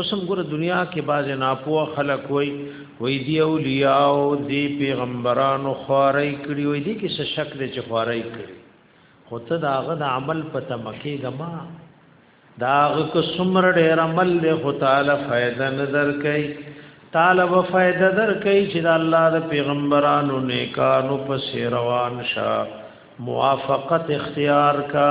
اوس هم ګوره دنیا کې بعضې ناپوه خلک وایي وایي دي اولیاء او دي پیغمبرانو خوارۍ کړي وایي دي کې څه شک دی چې خوارۍ کړي خو ته د هغه د عمل په تمه کېږه ما د هغه که څومره ډېر عمل دی خو تعالی فایده نه درکوي تعالی به فایده درکوي چې د الله د پیغمبرانو نیکانو پسې روان شه موافقت اختیار کا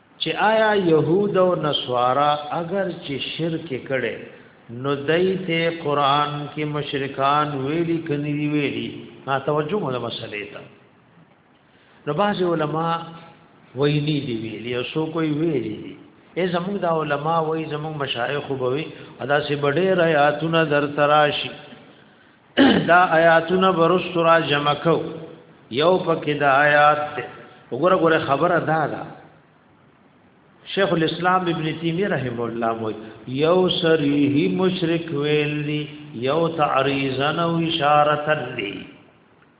چې آیا يهود او نصارا اگر چې شرک کړي نو دایته قران کې مشرکان ویلي کني دی ویلي ها توجه مو مسلې ته نو باز علما ویلي دی ویلي او سو کوئی ویلي دی ای زموږ دا علما وای زموږ مشایخ وبوي ادا سي بډې رایاتونه در تراشي دا آیاتونه برست را جمع کو یو پکې دا آیات ته وګوره ګوره خبره دا ده شیخ الاسلام ابن تیمیه رحم الله مو یو سریه مشرک ویلی یو تعریضا او اشاره لی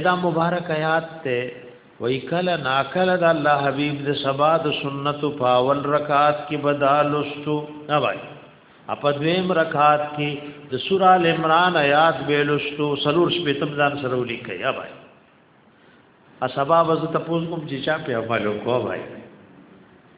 ادا مبارک آیات ته وای کله نا کله د الله حبیب د سبا د سنت په اول رکعات کې بدالستو نه وای اپ دویم رکعات کې د سورہ ال عمران آیات بیلستو سلور شپتم ځان سره ولیکي یا وای ا سبا وز تاسو کوم چې چا په عمل وکوای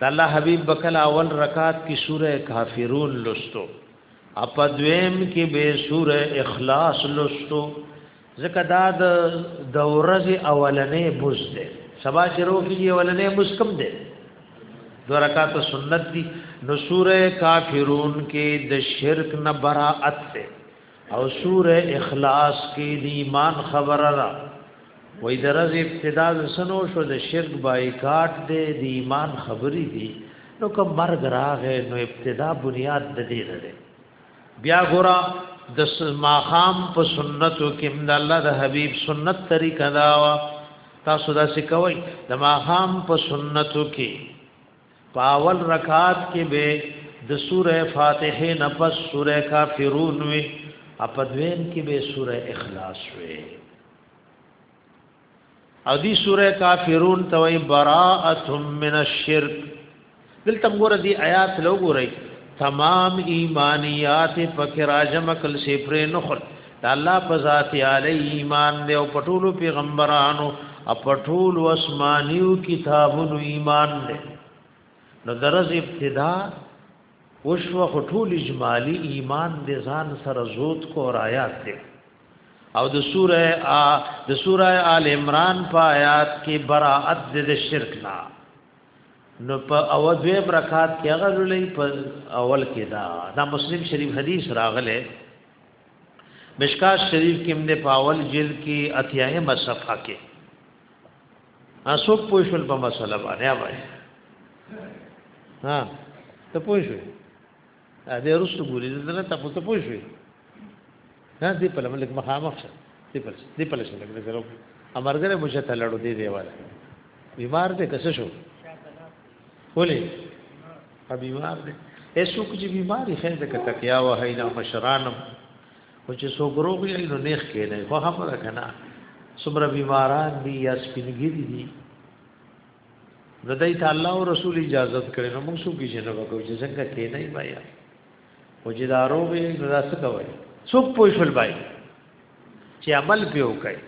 د الله حبيب بکل اول رکعت کې سوره کافرون لستو اپ دویم کې به سوره اخلاص لستو ځکه دا د دورز اولنې بوز ده سبا شروع کیږي اولنې بوز کم ده دو رکعت سنت دي نو سوره کافرون کې د شرک نه براءت ده او سوره اخلاص کې د ایمان خبره را وې درز ابتدا سنو شو د شرک بایکاټ دې د ایمان خبرې دي نو کوم مرګ راغې نو ابتدا بنیاد د دې لري بیا ګورا د ماخام په سنتو کې د الله د حبیب سنت طریقه دا تاسو دا څه کوئ د ماخام په سنتو کې پاول رکعات کې به د سوره فاتحه نه پس سوره کافرون وي اپدویم کې به سوره اخلاص وي او دی سوره کافرون توي براءت من الشرک دلته موږ دی آیات لوګورئ تمام ایمانیات فکر اجمکل سی پرې نخل د الله په ذات علی ایمان دی او پټولو پیغمبرانو او پټول اسمانیو کتابونو ایمان دی نو درز ابتدا وشو خټول اجمالی ایمان دی ځان سره زوت کو آیات دی او د سوره ا د سوره آل عمران په آیات کې براءت د شرک نه نو په اول دوی برکات کې غلولې په اول کې دا دا مسلم شریف حدیث راغله مشکات شریف کې موږ په اول جلد کې اتیاهه مصفه کې اسو پوښل په مسله باندې وای ها ته پوښوي ا دې رسو ګوري دلته ته پوښته پوښوي نه دې په لملک مخامخ شه دې په دې په لشه لګ درو امرګره مجه ته لړو دې دیواله بیمار دې کس شو ولې ا بیمار دی ایسو کې بیماری خیر د کتکیا و هی دا مشرانم او چې سو ګروغي نو نیخ کې نه خو هم را کنه سمره بیماران دي یا سپینګری دي نو دای ته الله او رسول اجازه کړي نو موږ سو کې جنو وکړو چې څنګه کې نه بیا او چې دارو به نو راس کوي څوک پوښل بای چې عمل پیو کوي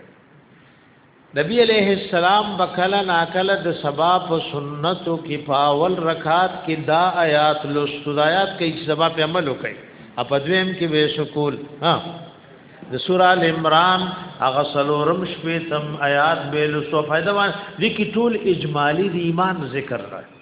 نبی علیہ السلام بکلا ناکل د سبا په سنتو کې پاول رکعات کې دا آیات لوستو دا آیات کې چې سبا په عمل وکړي ا په دویم کې به سکول ها د سورہ ال عمران هغه سلورم شپې تم آیات به لوستو فائدہ وان دي کې ټول اجمالی د ایمان ذکر راځي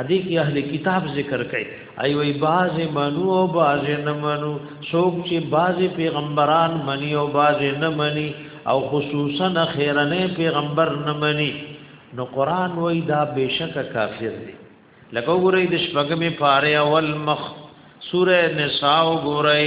ادي کې اهل کتاب ذکر کوي ای وی باز منو او باز نه منو څوک چې باز پیغمبران مني او باز نه مني او خصوصا خیرنه پیغمبر نه مني نو قران وی دا بشک کافر دی لکه وګورئ د شپږمې پاره اول مخ سوره نساء وګورئ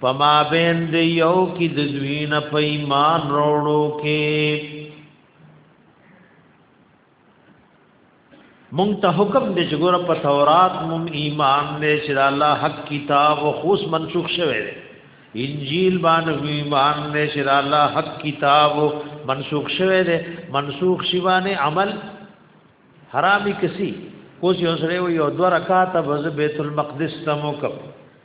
په ما بین دی یو کی د دوی نه په ایمان وروړو کې مونږ ته حکم دی چې ګوره په تورات مونږ ایمان دی چې الله حق کتاب او خوص منسوخ شوی دی انجیل باندې ایمان دی چې الله حق کتاب منسوخ شوی دی منسوخ شی باندې عمل حرامي کسی اوس یو سره یو دوه رکعات بز بیت المقدس تمو کپ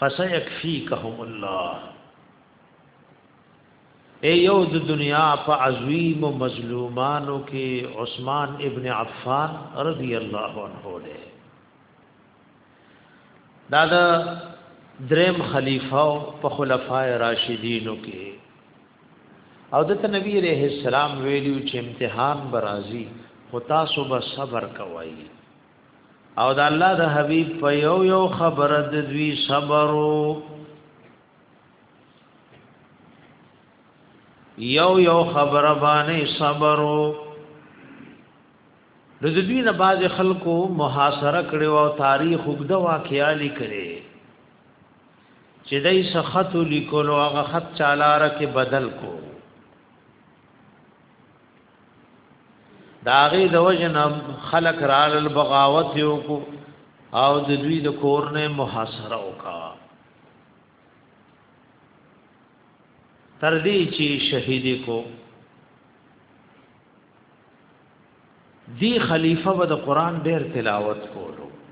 فسيكفيكهم الله اے یو د دنیا په عظیم مظلومانو کې عثمان ابن عفان رضی الله عنه له دا د دریم خلیفہ په خلفای راشدینو کې او د نبی علیہ السلام ویلو چې امتحان برازي خو تاسو به صبر کوئ او د الله د حبيب په یو یو خبره د دوی صبرو یو یو خبره باندې صبرو د دوی نه باز خلکو محاصره کړي او تاریخ وګدا واقعیا لیکلي چې دای سخت لیکلو هغه خط چالار کې بدل کو داغي د وجن خلق رال البغاوت یو کو او د دوی د کور نه محاصره وکا تر دې چې شهید کو دی خلیفہ به د قران ډیر تلاوت کولو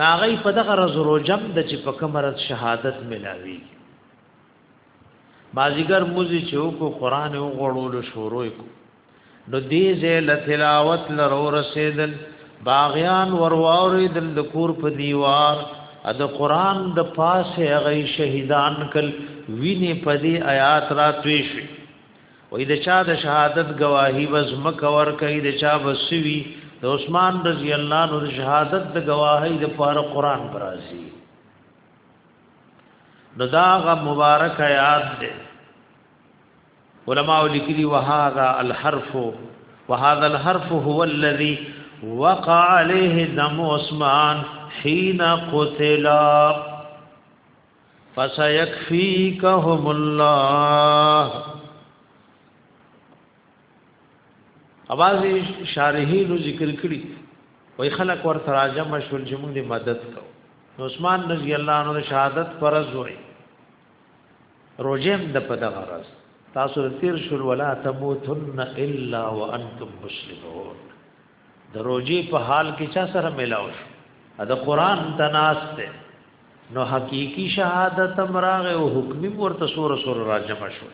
ناغی په دغه رز روجم د چې په کمرت شهادت ملاوي مازیګر موزي چې وکړو قران او غړولو شروع کو نو دې زل تلاوت لرو رسیدل باغیان ورواورې دل د کور په دیوار ا د قران د پاسه غي شهیدان کل ویني په دې آیات راتوي شي وای د چا د شهادت گواهی بس مکور کوي د چا بسوي د عثمان رضی الله عنه د شهادت د گواهی د پار قران برازي نو دا غ مبارک آیات ده علماء لیکلي وهذا الحرف وهذا الحرف هو الذي وقع عليه دم عثمان حين قتل فسيكفيكهم الله اوازي شارحینو ذکر کړي وای خلک ور تراجه مشول چې موږ دې مدد کو نو عثمان رضی الله عنه شهادت فرض وای روزم د پد غرض تاسو تیر شول ولا تموتن الا وانتم مسلمون د روزي په حال کې چا سره ملاو شو دا قران تناس ته نو حقيقي شهادت امراغ او حکمي ورته سور سور راجم شو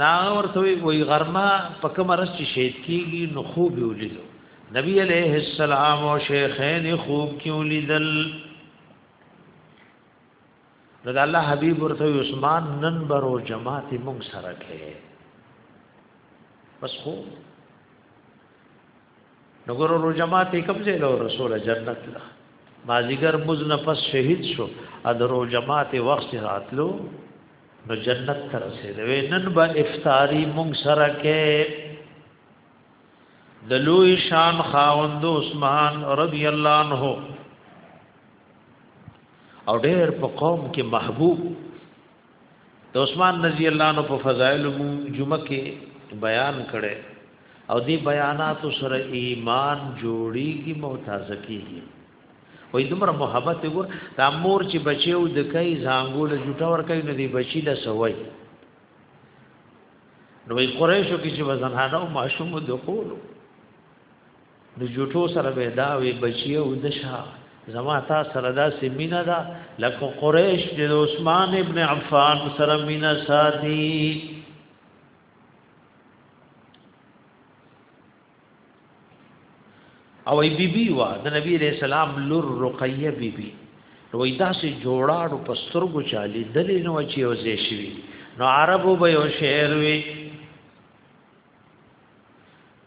نا ورته وی غرما په کوم رس چې شهید کیږي نو خوب ولید نبی عليه السلام او شیخین خوب کې ولیدل نو د الله حبيب ورته عثمان نن برو جماعت مونږ سره کې بس خو نو ګورو رو جماعت کوم ځای له رسول جنت لا مازیګر مز نفس شهید شو ادرو جماعت وخت راتلو نو جنت تر رسیدوي نن به افطاری مونږ سره کې د لوی شان خاوند عثمان رضی الله عنه او ډېر په قوم کې محبوب د عثمان رضی الله عنه په فضایل مو جمعه کې بیان کړي او دی بیانات سره ایمان جوړیږي معتازه کیږي وې دومره محبت وګور دا مور چې بچیو د کای زنګو له جټا ور کوي نو دی بچی له سوي نو قریشو کې چې وزنانه او ماشوم د خولو د جوټو سره به دا وی بچیو د شاه زما تا سره دا سیمینا دا لکه قریش د عثمان ابن عفان سره مینا ساتي او ای بی بی وا د نبی علیہ السلام لور رقیه بی بی وای دا سه جوړاړو په سترګو چالي دلی نو چې او زی شوی نو عربو به یو شعر وی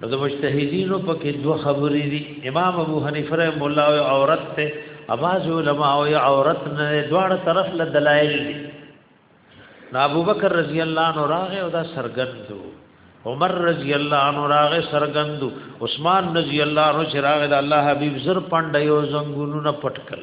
نو د مجتهدینو په کې دوه خبرې دي امام ابو حنیفه رحم الله او عورت ته اواز علماء او عورت نه دواړه طرف له دلایل دي نو ابو بکر رضی الله عنه راغه او دا سرګندو عمر رضی الله عنه راغه سرګندو عثمان رضی الله عنه چې راغه د الله حبیب زر پاندې او زنګونو نه پټکل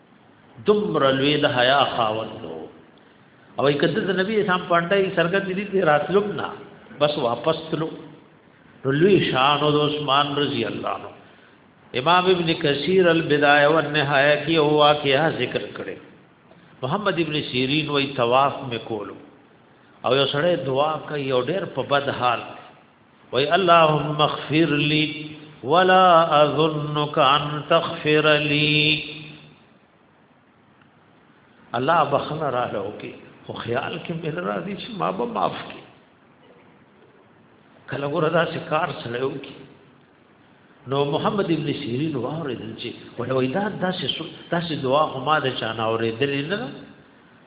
دمر لوی د حیا خاوند او ای کده د نبی اسلام پانډای سرګت دي دي راتلم نه بس واپس تلو لوی شان او عثمان رضی الله عنه امام ابن کثیر البدایه والنهایه کی او واقعا ذکر کړي محمد ابن سیرین وای طواف میکولو او یو سړی دعا کوي او ډېر په بد حال وی اللهم اغفر لي ولا اظنك ان تغفر لي الله بخنه را لوکي خو خیال کې مې راځي چې ما به معاف کړي کله ګور دا شکار سره وکي نو محمد ابن سیرین واوریدل چې ولوي دا داسې داسې دعا هم ما د چانه اوریدل نه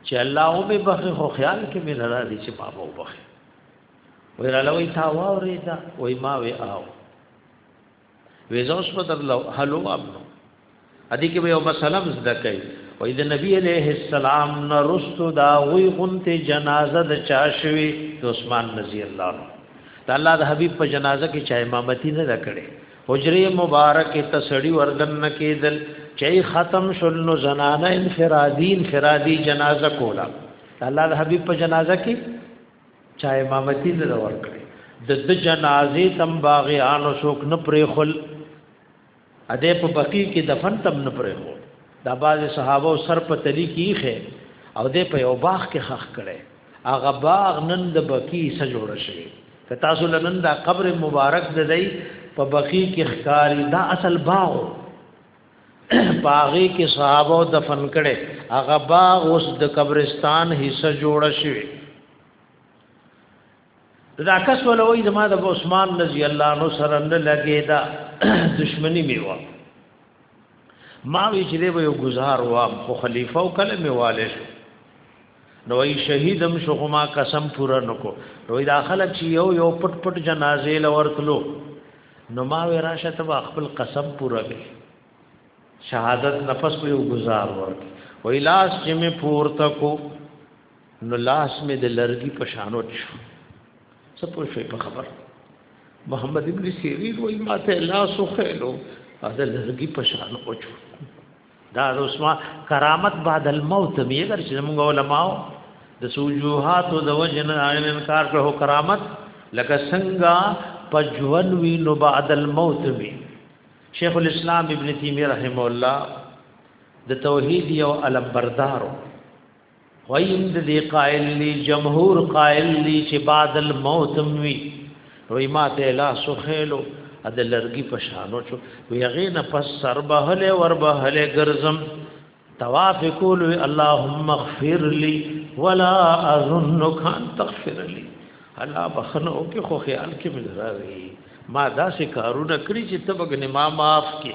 چې الله او به بخي خو خیال کې مې راځي چې ما به وبخي وی را لوی تا واورې دا وی ما وی آو وی زوس په در لو هلو امنو ادي کې به یو مسلم زده کوي وی د نبی علیہ السلام نه رستو دا وی غنته جنازه د چا شوی د عثمان رضی الله عنه د الله د حبیب په جنازه کې چا امامتی نه کړي حجره مبارک ته سړی وردن نه کېدل چې ختم شول نو زنانه انفرادی انفرادی جنازه کولا الله د حبیب په جنازه کې چا امامتی نه دا ورکړي د د جنازې تم باغیانو څوک نه پرېخل اده په بقی کې دفن تم نه پرېخو دا باز صحابه سر په تلی کیخه او د په یو باغ کې خخ کړي هغه باغ نن د بقی سره جوړ شي که تاسو لنن دا قبر مبارک د دی په بقی کې ښکاری دا اصل باغ پاغي کې صحابه دفن کړي هغه باغ اوس د قبرستان حصہ جوړ شوی دا کس ولوي زما د عثمان رضی الله عنه سره نه لګي دا دشمنی میوا ما وی چې دی یو گزار وام خو خلیفہ او کله میواله شو نو ای شهیدم شو خو ما قسم پورا نکو نو دا خلک چې یو یو پټ پټ جنازې لورتلو نو ما وی راشه ته خپل قسم پورا کړ شهادت نفس په یو گزار ورک وی لاس چې می پورته کو نو لاس می د لرګي په شانو شو څه پوه شوي په خبر محمد ابن سیرین وی ما ته لاس خېلو دا لرګي په شانو شو دا د عثمان کرامت بعد الموت می اگر چې موږ علماء د سوجوحات او د وجن عین انکار کړو کرامت لکه څنګه پجون وی نو بعد الموت می شیخ الاسلام ابن تیمیه رحم الله د توحید یو علم بردارو ویند دی قائل لی جمهور قائل لی چې بعد الموت وی وی ما ته لا سخیلو د لرګي په شانو چو وی هغه نه پس سر بهله ور بهله ګرزم طواف کول اللهم اغفر لي ولا اظنك ان تغفر لي الله بخنه او کې خو خیال کې مل راغی ما دا سه کارونه کړی چې تبګ نه ما معاف کې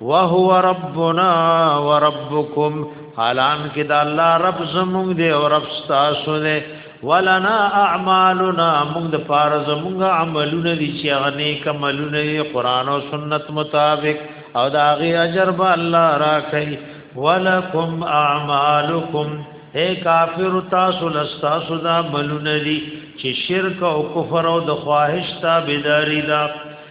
وهو ربنا وربکم حالان کې دا الله رب زمونږ دی او رب تاسو دی ولنا اعمالنا موږ د پار زمونږ عملونه دي چې غني کملونه دي قران او سنت مطابق او دا غي اجر به الله راکړي ولکم اعمالکم اے کافر تاسو لستاسو دا ملونه دي چې شرک او کفر او د خواهش تابعداري دا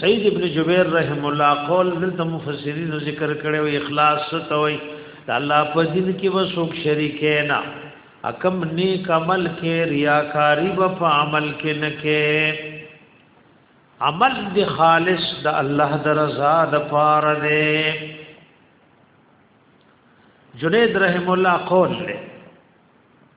سید ابن جبیر رحم الله قول دلته مفسرین ذکر کړي او اخلاص ستوي د الله په دین کې وسوک شریک نه اکم نیک عمل کې ریاکاری و په عمل کې نه کې عمل دی خالص د الله د رضا د پاره دی جنید رحم الله قول له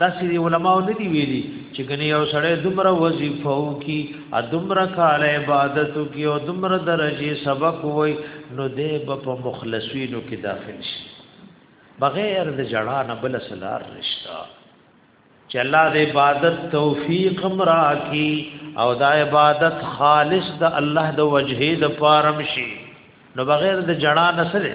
دا سری علماء نه دی ویلي چې ګنې یو سړی دومره وظیفه او کی ا دومره کال عبادت او کی او دومره درجه سبق وای نو دې په مخلصینو کې داخل شي بغیر د جړا نه بل سلار رشتہ چې الله د عبادت توفیق مرا کی او دا عبادت خالص د الله د وجهه د پارم شي نو بغیر د جړا نه سره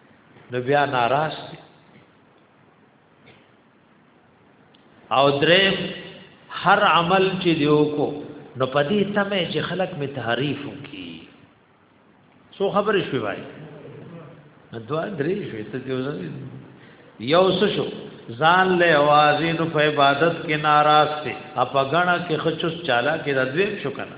نو بیا ناراض دي او درې هر عمل چې دیو کو نو پدې تمه چې خلک می تعریف وکي سو خبر شوي وای دوا درې شوي ته دیو یو څه شو ځان له اوازینو په عبادت کې ناراض دي اپا غنا کې خچوس چالا کې د دوی شو کنه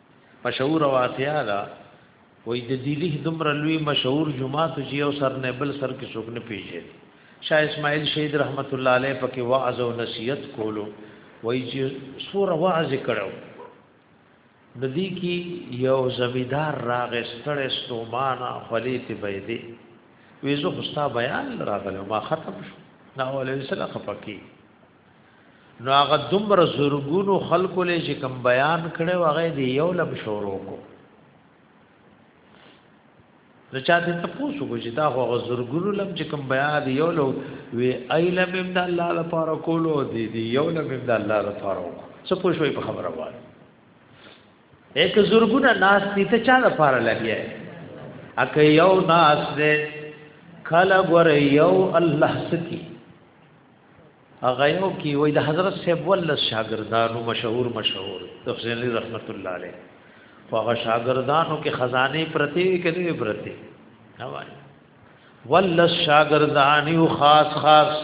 مشهوره واقعه ده وای د دیلیه دومره لوی مشهور جمعه ته یو سر نه بل سر کې څوک نه پیژني شاه اسماعیل شهید رحمت الله علیه پکې وعظ او نصیحت کولو وای چې سور وعظ کړو د دې کې یو زمیدار راغې ستړې ستومانه خولې ته بيدې وېزو خوستا بیان راغلو ما ختم شو نو ولې سره خپکی نو هغه دومره زورګونو خلکو له چې کم بیان کړي هغه دی یو لب شورو کو نو چا دې تاسو کو چې دا هغه زورګونو لم چې کم بیان دی یو لو وی ایله بم د الله لپاره کولو دی دی یو لم د الله لپاره کو څه پوښوي په خبره وایي یک زورګونه ناس دي ته چا لپاره لګي اکه یو ناس دې کله ګور یو الله سکی هغه یو کی وای د حضرت صاحب ول شاګردانو مشهور مشهور د حسین علی رحمت الله علیه خو هغه شاګردانو کې خزانه پرتی وی کړي پرتی هاوای ول شاګردانو خاص خاص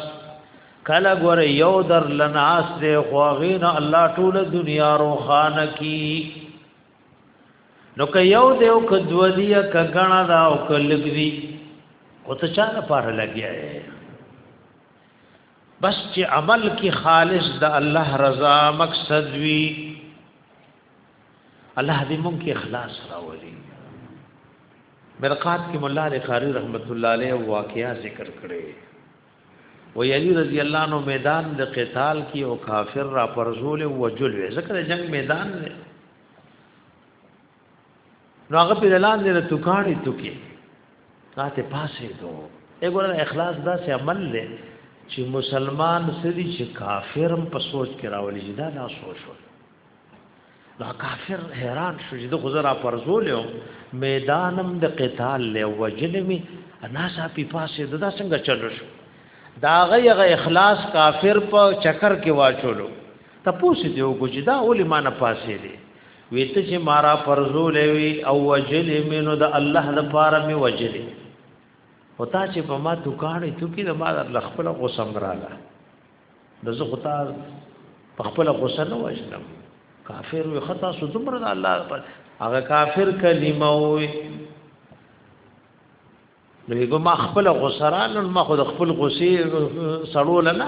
کله ګور یو در لناس دی خو غین الله ټول دنیا روخان کی نو که یو دیو که دو دی که غنا دا او که لګ دی او ته چا لپاره لګیا یې بس چې عمل کې خالص د الله رضا مقصد وي الله دې مونږ کې اخلاص راولي مرقات کې مولا علي قاری رحمت الله علیه واقعیا ذکر کړي و یلی رضی الله عنه میدان د قتال کې او کافر را پرزول او وجل ذکر جنگ میدان دی نو هغه په لاندې نه توکاړي توکي راته پاسې دو وګوره اخلاص دا سه عمل لې چې مسلمان سړي چې کافرم په سوچ کې راولي دا نه سوچ شو دا کافر حیران شو چې د خزر پرزول یو میدانم د قتال له وجلمی انا صاحب پاسې دا څنګه چلو شو دا غیغه اخلاص کافر په چکر کې واچولو تپوس دیو ګجدا علماء نه پاسې دی وی ته چې مارا پرزولې وی او وجلې مینو د الله لپاره می وجلې او تا چې په ما دکانې ته کې د ما د خپل غوسه مراله د زه خطا په خپل غوسه نه وژنم کافر وي خطا سو دومره د الله پر هغه کافر کلمه وي نو ما خپل غوسه را لن ما خود خپل غوسه سړول نه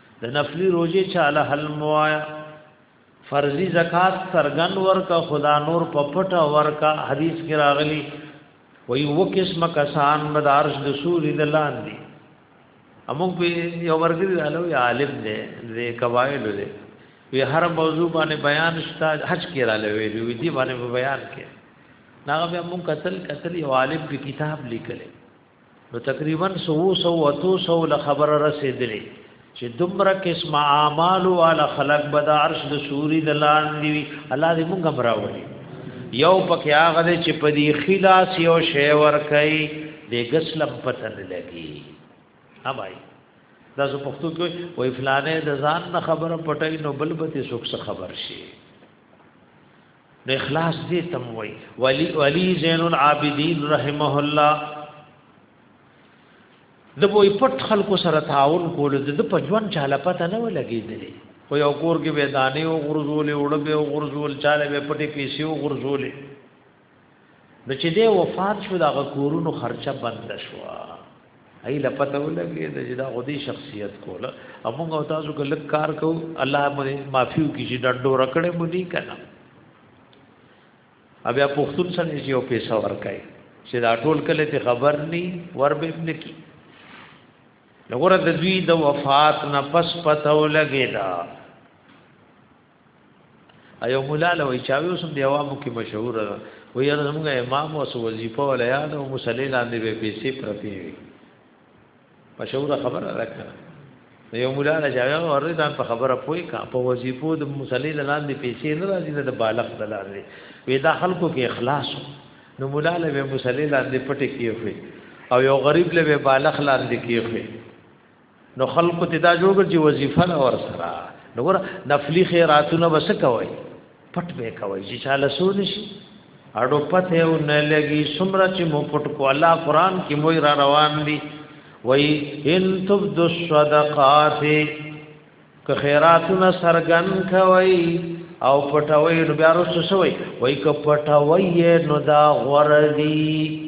د نفلی روزه چاله حل موایا فرضی زکات سرګن ورکا خدا نور په پټه ورکا حدیث کې راغلی وی و قسم کسان مدارش د سوري د لاندې اموږ په یو ورګری رالو یا عالم دی د قواعد دی وی هر موضوع باندې بیان شته حج کې رالو وی دی باندې بیان کې ناغه به موږ قتل قتل یو عالم په کتاب لیکلی نو تقریبا سو سو اتو سو له خبر رسیدلې چې دومره قسم اعمال والا خلق به د عرش د سوري د لاندې وي الله دې موږ مراوړي یو پکې هغه چې په دې خلاص یو شی ور کوي د غسلم پته نه لګي ها بھائی دا زه پښتو کې وای فلانه د ځان نه خبره پټای نو بل به څه خبر شي نو اخلاص دې تم وای ولی ولی زین العابدین رحمه الله د وې پټ خلکو سره تعاون کول د په ژوند چاله پته نه ولګېدلې خو یو کور کې وېدانې او غرزولې وړبې او غرزول چاله به پټې پیسې او غرزولې نو چې دی وفات شو دا غکورونو خرچه بند شو ای لپته ولګي د جدا غدي شخصیت کوله امغه او تاسو کله کار کو الله مې معافیو کی چې ډډو رکړې مو نه کنا بیا پښتون سره چې یو پیسې ورکای چې دا ټول کله ته خبر ني ور به نه کی لګور د دوی د وفات نه پس پته ولګي دا ایو مولا له وی چاوي اوسم دی عوامو کې مشهور و یاره زموږ امام او سو وظیفه ولا یاد او مصلی لاندې به پیسې پرتی وي مشهور خبره راکړه یو مولا له چاوي ورته ځان په خبره پوي کا په وظیفو د مصلی لاندې پیسې نه راځي نه د بالغ دلارې وې دا خلکو کې اخلاص نو مولا له مصلی لاندې پټه کیږي او یو غریب له بالغ لاندې کیږي نو خلکو ته دا جوړ چې وظیفه نه ور سره نو ور نفلی خیراتونه بس کوي پټ به کوي چې چاله سو نشي اړو پته او نه لګي سمره چې مو پټ کو الله قران کې مو را روان دي وای ان تبدو الصدقات که خیراتونه سرګن کوي او پټوي نو بیا رسو شوی وای که پټوي نو دا غوردي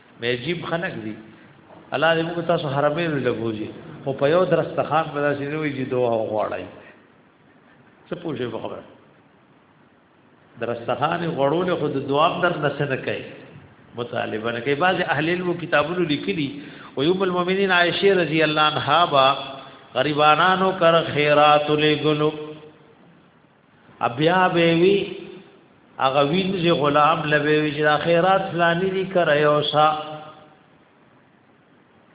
عجیب خلک دي الله دې موږ تاسو حرمینو لګوځي خو په یو درستخان په داسې نه وي چې دوه غواړي څه پوښي په خبره درستخان غړول خو د دوام در نسنه کوي مطالبه نه کوي بعض اهل علم کتابونو لیکلي او یوم المؤمنین عائشه رضی الله عنها با غریبانانو کر خیرات لګلو بیا به وی هغه وینځي غلام لوي وی چې اخرات فلانی دي کړه یو سا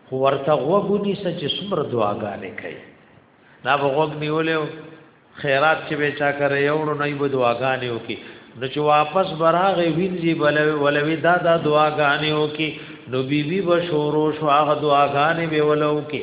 خو ورته وګونی سچ سمر دعاګانې کوي دا وګوګ نیولیو خیرات چې به چا کړی یو نو نه به دعاګانې وکي نو چې واپس براغه وینځي بلوي ولوي دا دا دعاګانې وکي نو بیبي بشورو شو هغه دعاګانې به ولو کې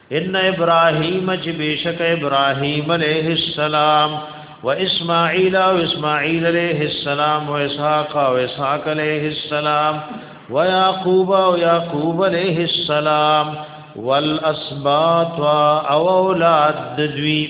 ان ابراهيم چې بشک ابراهيم عليه السلام و اسماعيل او اسماعيل عليه السلام و اسحاق او اسحاق عليه السلام و يعقوب او يعقوب عليه السلام والاسباط او اولاد دوی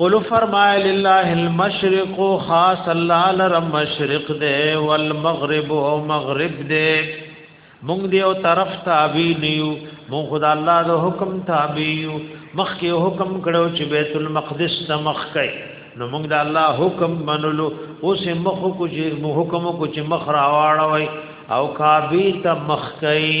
قل فرمای لله المشرق خاص الله لر مشرق دے والمغرب او مغرب دے مونږ دی او طرف تابع نیو مونږ خدا الله د حکم تابع یو مخکې حکم کړو چې بیت المقدس ته مخ کړي نو موږ د الله حکم منلو اوس مخ کو چې حکم کو چې مخ راواړوي او کعبه ته مخ کوي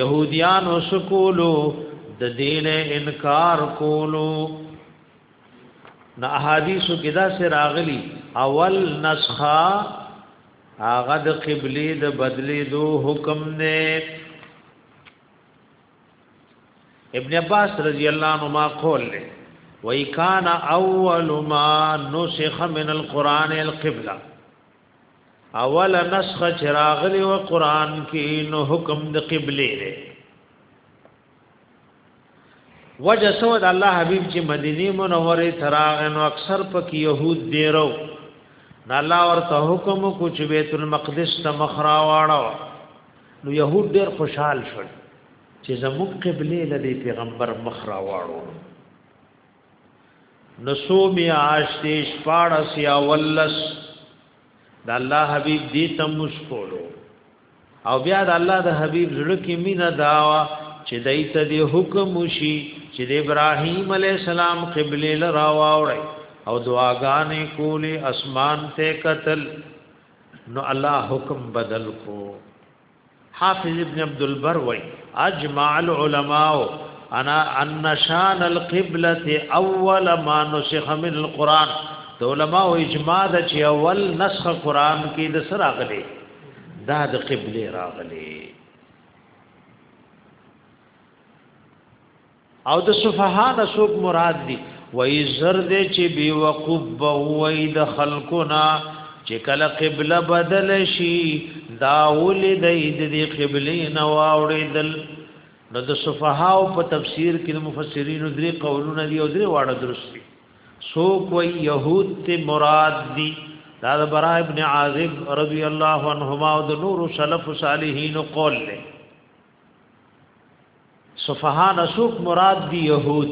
يهوديانو سکولو د دین انکار کولو نو احادیثو کې دا سره راغلي اول نسخه هغه د قبلي د بدلې دو حکم نه ابن عباس رضی الله عنه ما قول له وای کان اول ما نسخ من القران القبلہ اول نسخ چراغلی و قران کې نو حکم د قبله دی وجه سود الله حبیب چې مدینه منوره تراغ نو اکثر پک يهود دی رو نو الله ورته حکم کو چې بیت المقدس ته مخرا واړو نو يهود ډیر خوشحال شول چې زموږ قبله لدی پیغمبر مخرا واړو نسو می عاشتی شپاړس یا ولس د الله حبیب دی ته مشکولو او بیا د الله د حبیب زړه کې مینا داوا چې دای ته دی حکم وشي چې د ابراهیم علی السلام قبله لرا واوړي او دعاګانې کولې اسمان ته قتل نو الله حکم بدل کو حافظ ابن عبد البر وای اجمع العلماء انا ان شان القبلة اول ما نسخ من القران تو علماء اجماع د چې اول نسخ قران کې د سره غلي دا د قبله راغلي او د صفها نسوک مراد دی وای زر دې چې بي وقوب وای د خلقنا چې کله قبله بدل شي دا ولې د دې قبلې نه واوړېدل نو د صفها او په تفسیر کې د مفسرین درې قولونه دي او درې واړه درست دي سو کوئی يهود ته مراد دي دا د برا ابن عازب رضی الله عنهما او د نور سلف صالحین قول له صفحان اسوک مراد دی یهود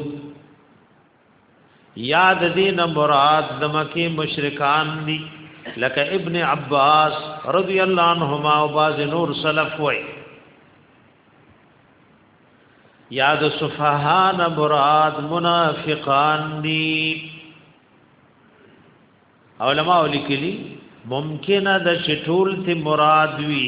یاد دین مراد د مکی مشرکان دی لکه ابن عباس رضی الله عنهما او باز نور سلف وای یاد صفحان مراد منافقان دی علماء لیکلی ممکنه د شټول ته مراد وی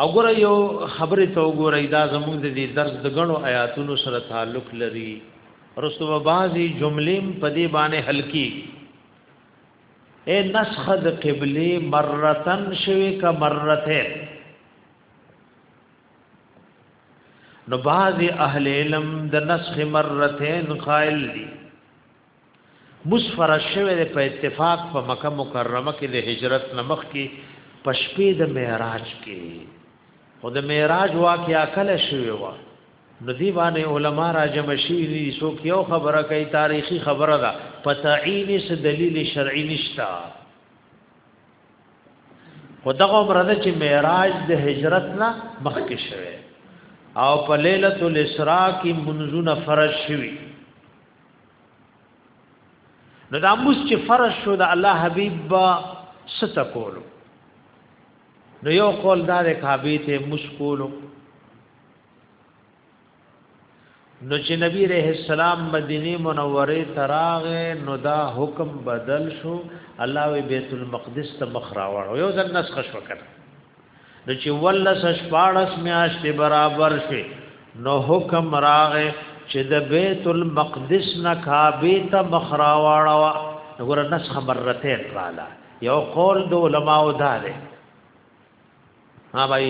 او ګوره یو خبرې ته وګورئ دا زموږ د دې درس د غنو آیاتونو سره تعلق لري رسوبه بازي جملې په دې باندې هلکی اے نسخ د قبله مرتن شوی کا مرته نو بعض اهل علم د نسخ مرتين قائل دي مس فرض شوه په اتفاق په مکه مکرمه کې د هجرت نمخ کې پشپې د معراج کې خو د معراج واقعیا کله شوی و نو دی باندې علما را جمع شي دي سو یو خبره کوي تاریخي خبره ده پتاعین س دلیل شرعي نشتا خو دغه عمر ده چې معراج د هجرت نه مخکې شوه او په ليله الاسراء کې منځونه فرض شوي نو دا موس چې فرض شو د الله حبيب با ست کولو نو یو قول دا د کعبه ته موس کولو نو چې نبی رحم السلام مدینه منوره تراغه نو دا حکم بدل شو الله بیت المقدس ته مخ راوړ یو ځل نسخ شو کړ نو چې ولس شپارس میاشتې برابر شي نو حکم راغې چې د بیت المقدس نه کعبه ته مخراواړه نو ګره نسخه مرته رااله یو قول د علماو دا دی ها بھائی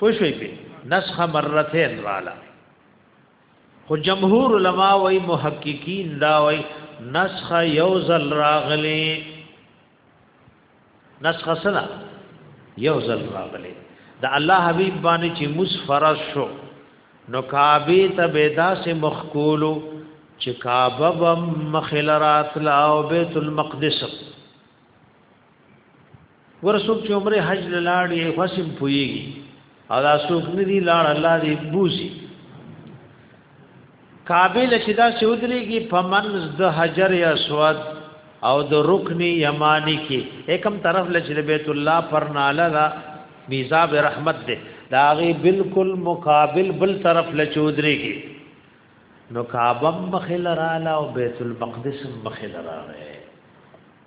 پوښوي په نسخه مرته رااله خو جمهور علما وای محققین دا وای نسخه یو ځل راغلی نسخه سره یو ځل راغلی د الله حبیب باندې چې مس فرض شو نو کعبه ته بيدا سه مخکولو چې کعبه بم مخل راتلا او بیت المقدس ورسوب چې عمره حج لاړې خاصم پويږي او دا سوق ندی لاړ الله دې بوزي کابل چې دا سودري کې فمنز د حجر اسود او د رکن یمانی کې یکم طرف لچ د بیت الله پر ناله دا میزاب رحمت ده دا غي بالکل مقابل بل طرف لچ ودري کې نو کعبه مخل رااله او بیت المقدس مخل راغې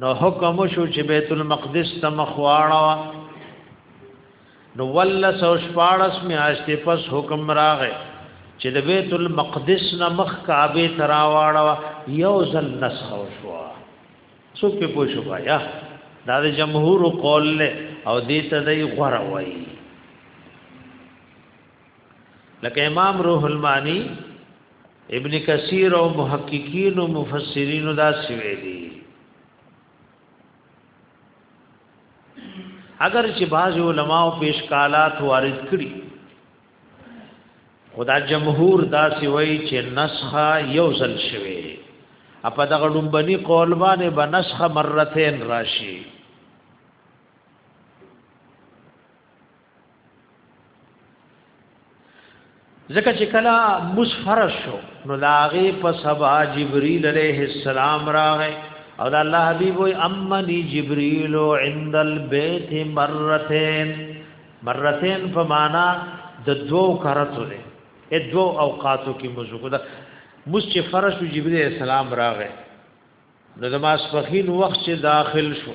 نو حکم شو چې بیت المقدس ته مخواړه نو ول سو شپارس می آشته پس حکم راغې چې د بیت المقدس نه مخ کعبه تراواړه یو ځل نسخ شو څوک په پوښو بیا دا د جمهور قول له او دې ته دی غره وایي لکه امام روح المانی ابن کثیر او محققین او مفسرین دا سوی دي اگر چې بعض علما او پیشکالات وارد کړي خدا جمهور دا سوی چې نسخه یو ځل شوی اپا دغه ډومبني قول باندې بنسخه مرتين راشي ځکه چې کله موس فرض شو نو لاغه په سبا جبريل عليه السلام راغی او دا الله حبيب وي امني جبريل عند البيت مرتين مرتين په معنا د دوو کرتو دي ا دوو اوقاتو کې موضوع ده موس چې فرض شو جبريل السلام راغی نو د ماسپخین وخت چې داخل شو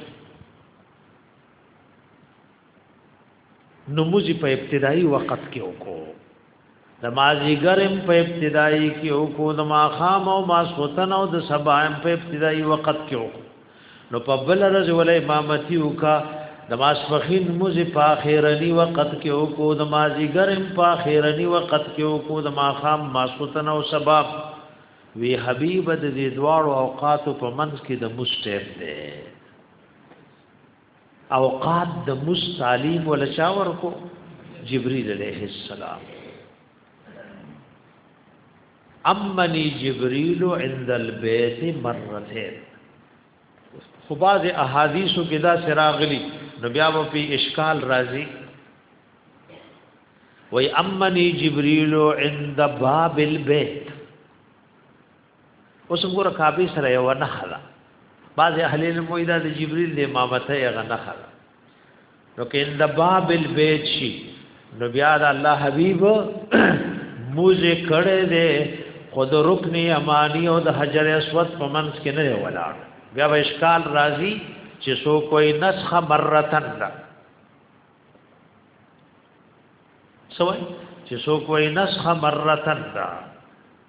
نموزی په ابتدایي وخت کې وکړو د مازیګرم په ابتدایي کې وکړو د ماخام او ماسوتن او د سبایم په ابتدایي وخت کې وکړو نو په بل ورځ ولې امامتي وکا د ماسفخین موزی په اخیرنی وخت کې وکړو د مازیګرم په اخیرنی وخت کې وکړو د ماخام ماسوتن او سباب وی حبیب د دې دواړو اوقاتو په منځ کې د مستر دی اوقات د مس تعلیم ول چا ورکو جبريل عليه السلام امني جبريل عند البيت مرتين خو بعض احادیثو کې دا سراغلی نو بیا په اشکال راځي وای امني جبريل عند باب البيت اوس وګوره کعبه سره یو نه خلا بعض اهل علم وایي دا د جبريل د امامت یې غنه خلا نو کې د باب البيت شي نو بیا د الله حبيب موزه کړه دې خود رکن امانی او د حجر اسود په منځ کې نه ولاړ بیا به اشکال راځي چې سو کوئی نسخه مرتن دا سوای چې سو کوئی نسخه مرتن دا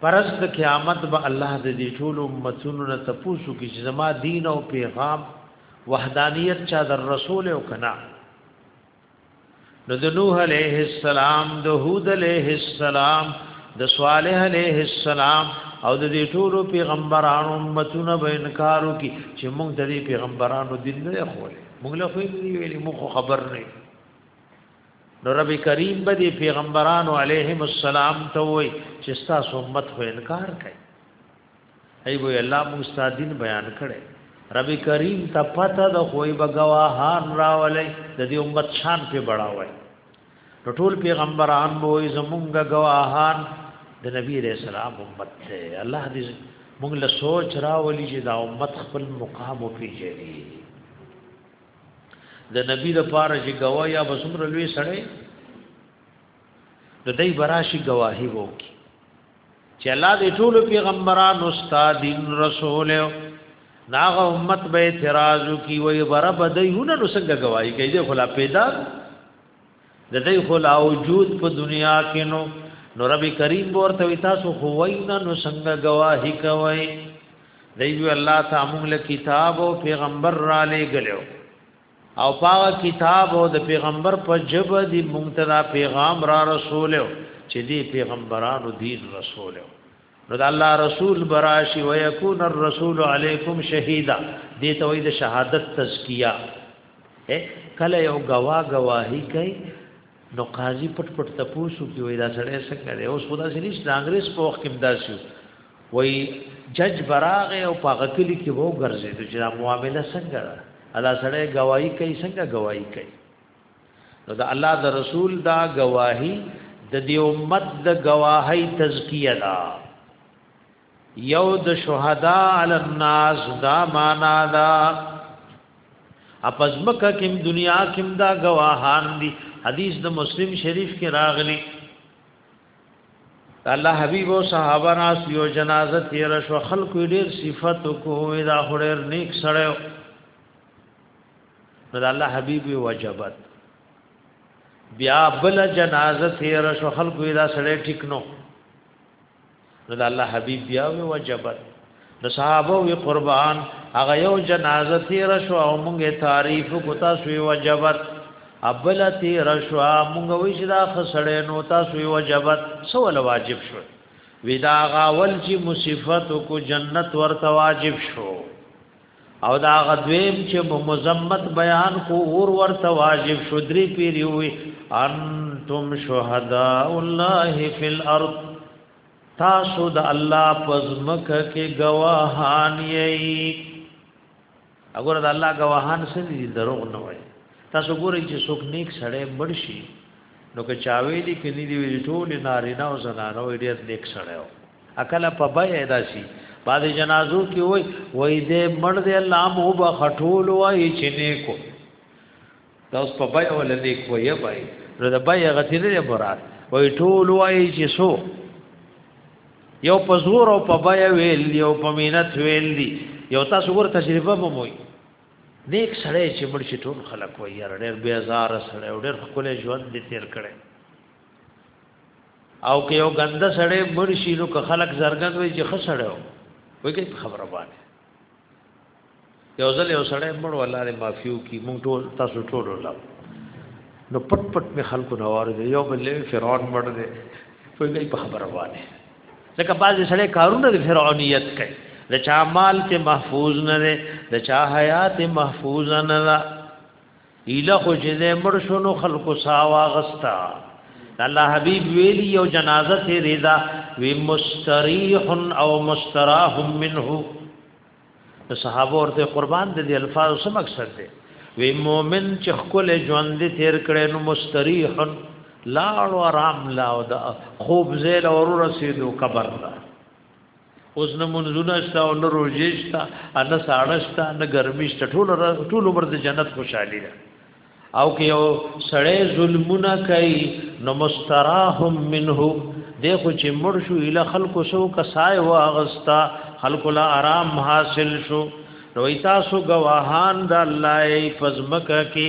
پرز د قیامت به الله د دې ټول امتونو نه تپوسو کې چې زما دین او پیغام وحدانیت چا در رسول او کنا نو د نوح علیه السلام د هود علیه السلام د صالح علیه السلام او د دې ټول پیغمبرانو امتونو به انکارو کې چې موږ د دې پیغمبرانو دین نه خو موږ له خو ویلي موږ خبر نه نو رب کریم به دی پیغمبرانو علیهم السلام ته وای چې تاسو امت خو انکار کوي ای وای الله مو دین بیان کړي رب کریم ته پته د خوې بغواهان راولې د دې امت شان په بڑاوي ټول پیغمبران مو زمونږه غواهان د نبی رسول الله امت ته الله دې موږ له سوچ راولي چې دا امت خپل مقام او پیژني د نبی د پاره چې گواه یا بسمر لوی سړی د دای براشي گواهی وکي چې الله دې ټول پیغمبران استاد رسول ناغه امت به اعتراض کی وی برب دایونه نو څنګه گواہی کوي دې خلا پیدا د دې خو لا وجود په دنیا کې نو نو رب کریم ورته وی تاسو خو وینا نو څنګه گواہی کوي دی وی الله تعالی له کتاب او پیغمبر را لګلو او پاغه کتاب او د پیغمبر په جب دی مونږ ته پیغام را رسولو چې دی پیغمبرانو دین رسولو نو د الله رسول براشي ويكون الرسول عليكم شهيدا دې ته وې د شهادت تزکیه کله یو گوا گواہی کوي نو قاضي پټ پټ تپوسو کې وای دا سړی څه کوي اوس خدا سړي چې انګريز په وخت کې مداسي وای جج براغ او پاغه کلی کې وو ګرځي چې دا معاملې څنګه ده ادا سړی گواہی کوي څنګه گواہی کوي نو د الله د رسول دا گواهی د دې امت د گواهی تزکیه ده یو د شهدا علی الناس دا معنا دا اپزمک کم دنیا کم دا گواهان دی حدیث د مسلم شریف کې راغلی الله حبیب او صحابه ناس یو جنازه تیر شو خلق ډیر صفات کو دا هډر نیک سره نو د الله حبيب وجبت بیا بل جنازه تیر شو خلق دا سړی ټیک نو نو د الله حبيب بیا وجبت د صحابه وی قربان هغه یو جنازه تیر شو او مونږه تعریف کو تاسو یې وجبت ابل تیر شو مونږه وی چې دا خسړې نو تاسو یې وجبت سوال واجب شو ودا غاول چې مصیفت کو جنت ورته واجب شو او دا غدویم چې مزمت بیان کو اور ورته واجب شدری پیری وی انتم شهداء الله فی الارض تاسو د الله پزمک کې گواهان یی اگر د الله گواهان سړي دروغ نه وای تاسو ګورئ چې څوک نیک سړی مړ شي نو که چاوي دي کې نه دی ویل ټول نارینه او زنانه وي ډېر نیک سړی اکل په بای داسي بعد جنازو کې وای وای دې مړ دې الله مو به خټول وای چې نه کو دا اوس په بای ول نه کو یې بای نو دا بای غتی نه مراد وای ټول وای چې سو یو په زور او په بای ویل یو په مینت ویل دی یو تاسو ور تجربه مو وای نیک سړی چې مړ شي ټول خلک وای یار ډېر بیزار سړی ډېر خپل ژوند دې تیر کړي او که یو غنده سړی مرشي نو که خلک زرګند وي چې خسړی وي وای کی خبره باندې یو ځل یو سړی مړ ولاله مافیو کی مونږ ټول تاسو ټول ولاو نو پټ پټ می خلکو نوار دی یو بل فرعون مړ دی په دې په خبره وانه ځکه بعض سړی کارونه د فرعونیت کوي د چا مال ته محفوظ نه دی د چا حیات محفوظ نه ده ایله خو چې مړ شو نو خلکو سا واغستا الله حبیب ویلی یو جنازه ته ریدا وی مستریح او مستراح منه صحابه ورته قربان دي الفاظ سم مقصد دي وی مومن چې خپل ژوند دې تیر کړي نو مستریح لاړ و آرام لا او د خوب زیل اور رسیدو قبر ته اوس نه منځونه شته او نه روژې شته نه ساړه شته نه ګرمي شته ټول ټول عمر د جنت خوشحالي ده او که یو سړی ظلمونه کوي نو مستراهم منه دغه چې مړ شو اله خلکو سو کسای واغستا خلکو لا آرام حاصل شو نو تاسو گواهان د الله پزمکه کې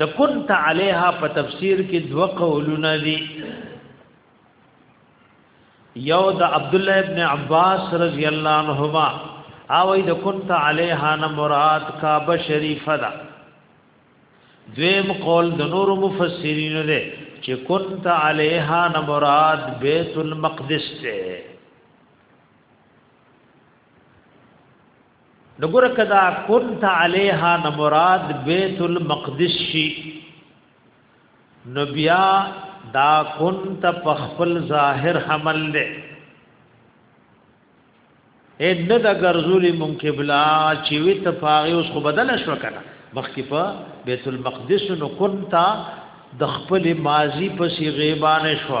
د كنت عليها په تفسیر کې دوه قولونه دي یو د عبد الله ابن عباس رضی الله عنهما او د كنت عليها نه مراد کعبه شریفه ده دویم قول د نور مفسرین ده چې كنت عليها نه مراد بیت المقدس ده نګور کدا كنت عليها نمراد بيت المقدس شي نبيا دا كنت پخپل ظاهر حمل له اے نه دا ګرځولې مون قبلا چې وی ته پاغه اوس خو بدل شو کنه مخکې په بیت المقدس نو کنتا د خپل ماضی په سی غیبان شو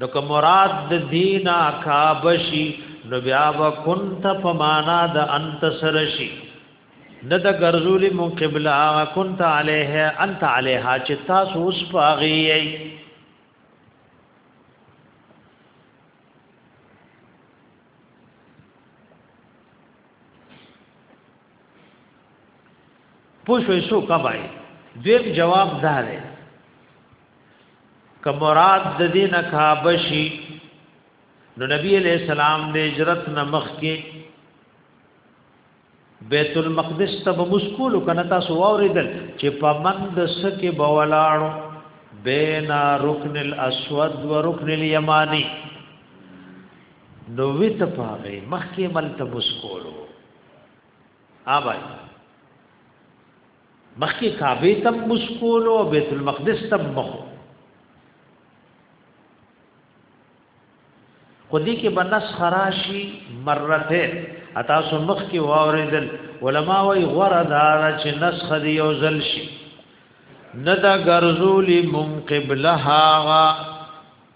نو که مراد د دینا کابشی نو بیا و کنت فمانا د انت سرشی نه د ګرځول مون قبله هغه کنت علیه انت علیها چې تاسو اوس پاغي پوښوي شو کبای دیم جواب دار که مراد د دین کعبه شي نو نبی علیہ السلام د هجرت نه مخکې بیت المقدس ته مسکول کنه تاسو اوریدل چې په مند سکه بولاړو بین رکن الاسود و رکن الیمانی نو ویت پاغه مخکې مل ته مسکولو آبای مخکې کعبه تم مسکول او بیت المقدس تم مخ خو دې کې بنس خراشي مرته اتا سو مخ کې واوریدل علما وی غره دار چې نسخ دی یو زل شي ندا غرزولی من قبلها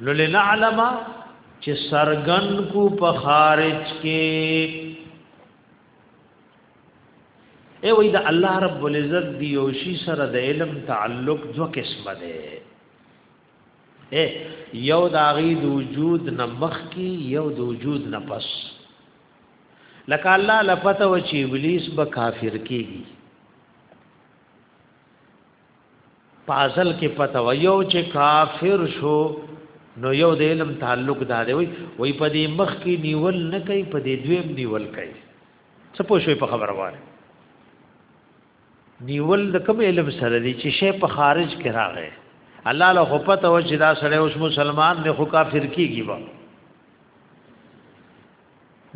نو لنعلم چې سرګن کو په خارج کې ای وای دا الله رب العزت دی او شی سره د علم تعلق دو قسمه ده اے یو د غی د وجود نه مخ کی یو د وجود نه پس لکه الله لپته و چې ابلیس به کافر کیږي پازل کې پته و یو چې کافر شو نو یو د علم تعلق دا دی وای وای په دې مخ کې نیول نه کوي په دې دویم نیول کوي څه پوه شوي په خبره واره نیول د کوم علم سره دی چې شی په خارج کې راغی الله له خپته و چې دا سره اوس مسلمان نه خو کافر کیږي با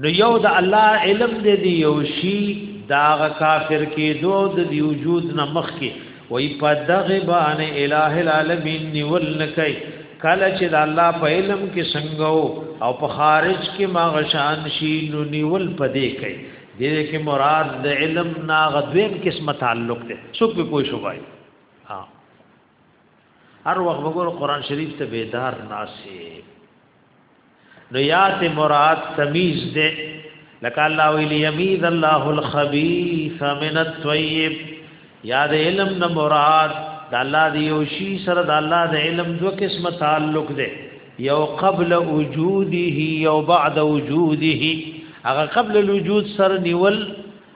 نو یو د الله علم دې دی یو شی داغ کافر کې دو د دی وجود نه مخ کې وای په دغه باندې الٰه العالمین نیول نکای کله چې د الله په علم کې څنګه او په خارج کې ما غشان شي نو نیول پدې کوي دې کې مراد د علم نا غدویم قسمه تعلق دی څوک به پوه شو وای ها هر وخت وګور قران شریف ته بیدار ناسي نو یات مراد تمیز دے لکه الله ویل یمیز الله الخبیث من الطیب یاد علم نه مراد د الله دی او شی سره د الله د علم دو قسمه تعلق دی یو قبل وجوده یو بعد وجوده هغه قبل الوجود سره نیول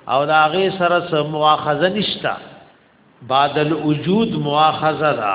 او دا هغه سره سم مؤاخذه نشتا بعد الوجود مؤاخذه ده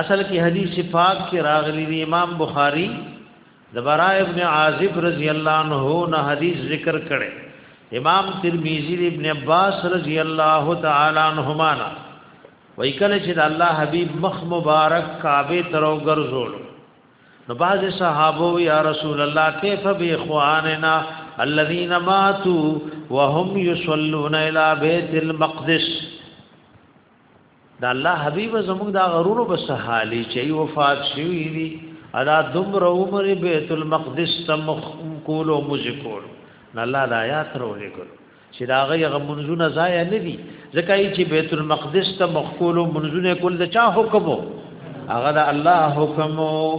اصل کې حدیث پاک کې راغلی دی امام بخاری د برا ابن عازب رضی الله عنه نه حدیث ذکر کړي امام ترمذی ابن عباس رضی الله تعالی عنهما نه وای کله چې د الله حبیب مخ مبارک کعبه ترو ګرځول نو باز صحابه یا رسول الله کیف بی اخواننا الذين ماتوا وهم يصلون الى بيت المقدس دا الله حبیب زموږ دا غرونو بس حالي چې وفات شوی دی ادا دمر عمر بیت المقدس تم کول او مزکول نه الله دا آیات رولې کول چې دا غیغه منځونه ضایع نه دي ځکه چې بیت المقدس ته مخکول او منځونه کول د چا حکم وو هغه دا الله حکم وو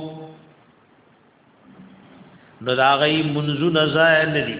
نو دا غي منځونه ضایع نه دي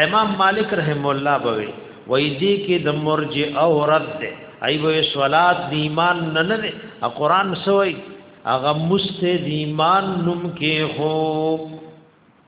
امام مالک رحم الله بوي وای دي کې د مرجئ او رد ده ای وې صلات د ایمان نه نه ده قرآن سوې هغه مست د ایمان نوم کې هو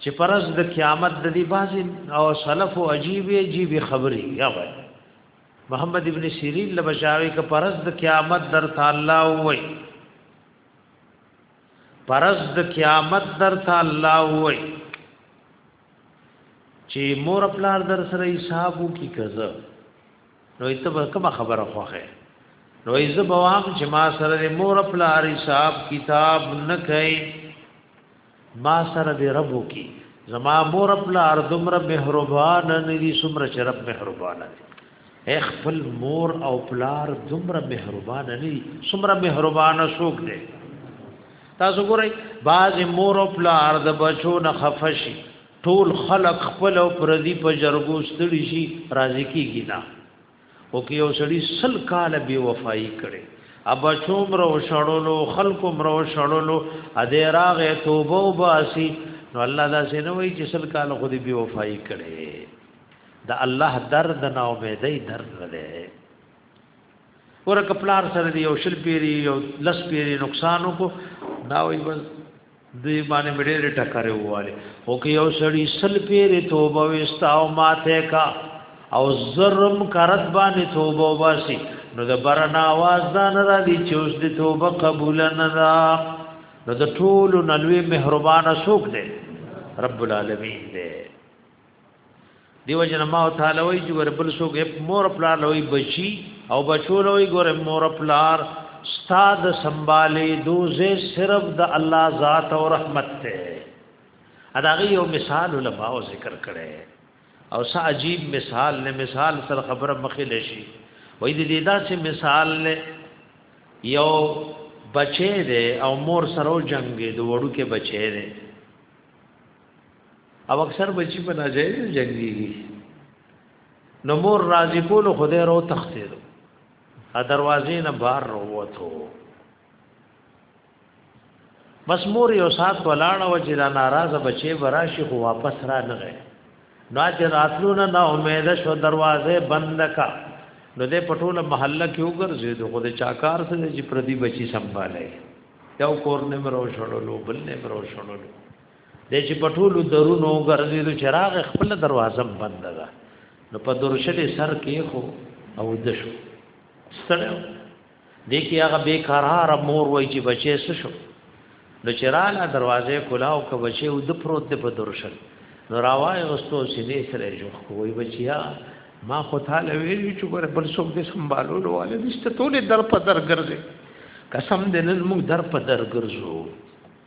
چې پرز د قیامت د دې باز او سلف او عجیب عجیب خبرې یا وای محمد ابن سیرین لبشاوی ک پرز د قیامت در تعالی وای پرز د قیامت در تعالی وای چې مور خپل در سره حساب وکي کزه نو ایت به کوم خبره خوخه نو ایز بوام چې ما سره مور خپل حساب کتاب نه کوي ما سره دې رب وکي زما مور خپل اردمر مهربان نه دي سمره چې رب مهربان دي خپل مور او پلار دمر مهربان نه دي سمره مهربان شوک دي تاسو ګورئ بعض مور او پلار د بچو نه خفشي ټول خلق خپل او پردي په جرګو ستړي شي راضي کیږي نه او که یو سړی سل کال بی وفایی کړي ابا چوم رو شړلو خلق مرو شړلو ا دې راغه توبه او باسی نو الله دا سينه وای چې سل کال خو دې بی وفای کړي دا الله درد نه امیدای درد لري ورکه پلار سره دی یو شل پیری یو لس پیری نقصانو کو دا وای بس دی باندې مړې لري ټکرې واله او که یو سړی سل پیری توبه وستا او ماته کا او زرم کرت باندې توبه واسي نو د برنا आवाज دا نه را دي چې اوس دې توبه قبول نه را نو د ټول نلوي مهربان سوک دی رب العالمین دی دیو جن ما تعالی وی چې ور بل سو ګپ مور پلار لوی بچی او بچو لوی ګور مور پلار استاد سنبالی دوزه صرف د الله ذات او رحمت ته اداغه یو مثال علماء ذکر کړي او سا عجیب مثال نه مثال سره خبره مخې لشي وای دې دې دا چې مثال نه یو بچې دې او مور سره جنگې د وړو کې بچې دې او اکثر بچی په ناجایز جنگيږي نو مور راضی کول خدای رو تختید ا دروازې نه بار وروته بس مور یو سات ولاړه و چې دا ناراضه بچي براشي خو واپس را نه غي نو چې راتلو نه نا امید شو دروازه بند کا نو دې پټوله محله کې وګرځي دو خو دې چاکار سره چې پردي بچي سنباله یو کور نه مرو شړلو بل نه مرو شړلو د چې په ټولو درونو ګرځېدو چې راغې خپل دروازه بند ده نو په درشلې سر کې خو او د شو ستړی دی کې هغه بے قرار مور وای چې بچې څه شو نو چې رااله دروازه کلاو کو بچې او د پروت په درشل نو راوای غستو سینې سره جو کوی بچیا ما خو تعالی ویل چې ګور بل څوک دې سنبالولو والے دې ستولې در په در ګرځي قسم دې نن موږ در په در ګرځو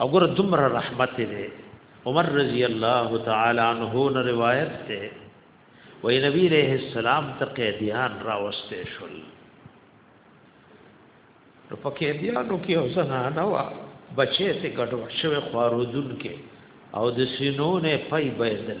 او ګور دمر رحمت دې عمر رضی الله تعالی عنہ نو روایت ته وې نبی رحم السلام ته قیدیان راوسته شول نو پکې دیانو کې حسنا نه وا بچې ته ګډو شوی خارودن کې او د سینو نه پای بيدل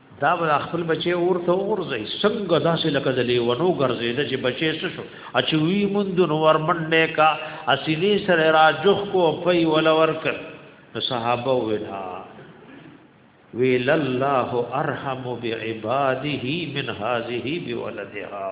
دا به خپل بچي ورته ورځي څنګه داسې لکه د لیونو ګرځیده چې بچي څه شو اچ وی مند نو ورمنډه کا اسینی سره راجخ کو پي ول ورک صحابه ویلا ویل الله ارحم بعباده من هذه بولدها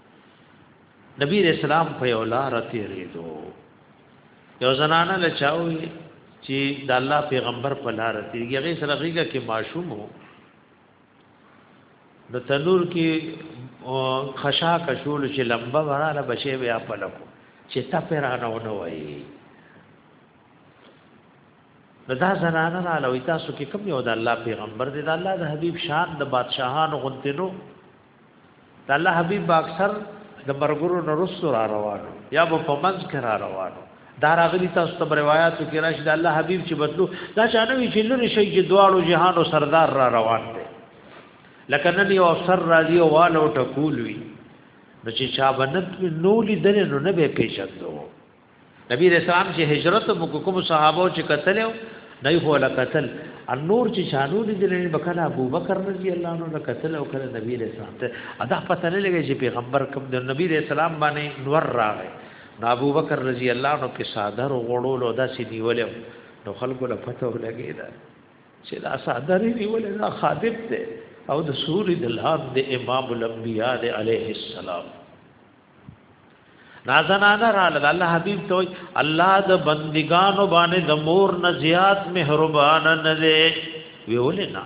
نبی رسول الله په یو لار تیرېدو یو زنانه لچاوي چې د الله پیغمبر په لار تیرېږي هغه سره غیګه کې ماشوم وو د تنور کې خشا کشول چې لمبه وراله بچي بیا په لکو چې تا پیرانه ونه وایي دا زنانه را لوي تاسو کې کوم یو د الله پیغمبر دی د الله د حبیب شان د بادشاهانو غنتنو د الله حبیب اکثر د مرګرو نه رسو را روانو یا به په منځ کې را روانو دا راغلی تاسو ته روایتو کې راشي د الله حبیب چې بدلو دا چانه وی چې لری شي چې دواړو جهانو سردار را روان دي لکه نن یو افسر راځي او والو ټکول وی نو چې چا بنت نو لیدل نو نه به پیژندو نبی رسول الله چې هجرت وکړو کوم صحابه چې قتلو نه هو لا قتل نور چې شانو دي دلني بکلا ابو بکر رضی الله عنه لا قتل او کله نبی رسول الله ته ادا پته نه لګي چې پیغمبر کوم د نبی رسول الله باندې نور راغی نو ابو بکر رضی الله عنه په صادر غړول او دا سې نیولم نو خلکو له پته ولګي دا چې دا صادر نیول نه خادم ته او د سوري د لام د امام الانبیاء علیه السلام نازنانه را لږ الله حبیب ته الله د بندګانو باندې د مور نه زیات مهربان نه دی ویول نه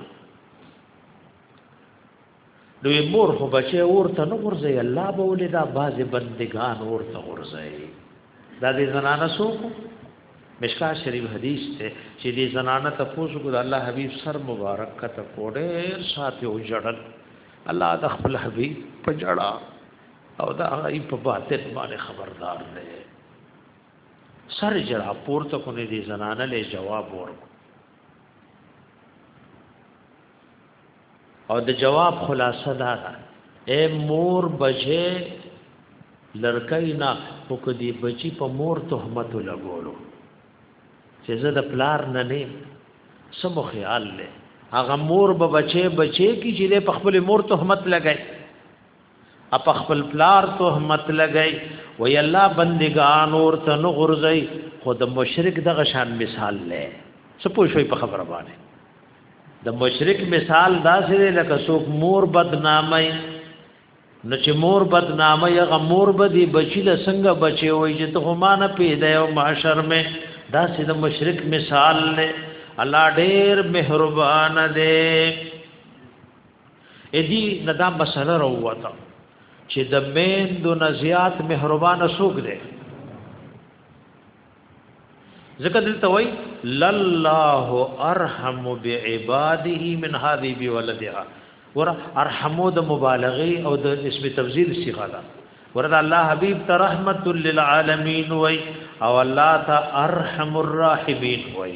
نو مور خو بچي ورته نه ورځي الله به ولې دا باز بندگان ورته ورځي دا دې زنانه سو مشکا شریف حدیث ته چې دې زنانه ته پوښتنه کوله الله حبیب سر مبارک کته کوډه ساتي او جړل الله د خپل حبیب په جړا او دا غي په باطل باندې خبردار دی سر جرا پورته کو نه دي زنانه له جواب ورکو او د جواب خلاصه دا ده اے مور بجه لړکای نه خو کدی بچی په مور تهمت لګولو چې زه د پلار نه نه سم خیال لې هغه مور به بچي بچي کی چې په خپل مور تهمت لګای اپ خپل پلار تهمت لګی وی الله بندگان اور ته نو غرزی خود مشرک دغه شان مثال لې څه پوښوي په خبره باندې د مشرک مثال داسې لکه څوک مور بدنامي نو چې مور بدنامي هغه مور بدی بچی له څنګه بچي وي چې ته ما نه پیدا او معاشر مې داسې د مشرک مثال لې الله ډېر مهربان دی اې دې نه دا مسله راووته چې د مین د نزیات مهربان سوک دی ځکه دلته وای لله ارحم بعباده من هذه بولدها ور ارحمو د مبالغه او د اسم تفضیل صيغه ده ورته الله حبيب ته رحمت للعالمین وای او الله ته ارحم الراحمین وای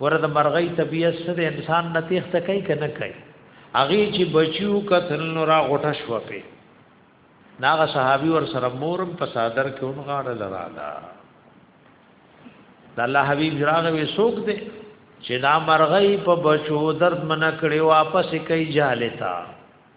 ورته مرغۍ طبيعت سره انسان نه تخت کوي کنه کوي اغي چې بچو قتل نو را غټه شو په ناغه صحابي ور سره مورم په صادر کې اون غاړه لراله د الله حبيب جراغه وي سوق دي چې دا مرغۍ په بچو درد منکړي واپس کوي جالتا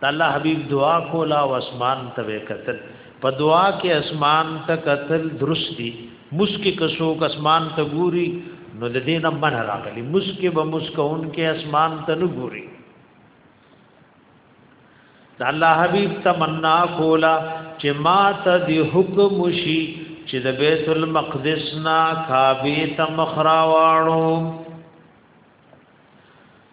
د الله حبیب دعا کولا او اسمان ته وکتل په دعا کې اسمان ته قتل درست دي مسکه کسو ک اسمان ته ګوري نو د دې نه من راغلي مسکه به مسکون کې اسمان ته نه ګوري د الله حبیب تمنا کولا چې ما ته دی حکم شي چې د بیت المقدس نا کعبه ته مخراوانو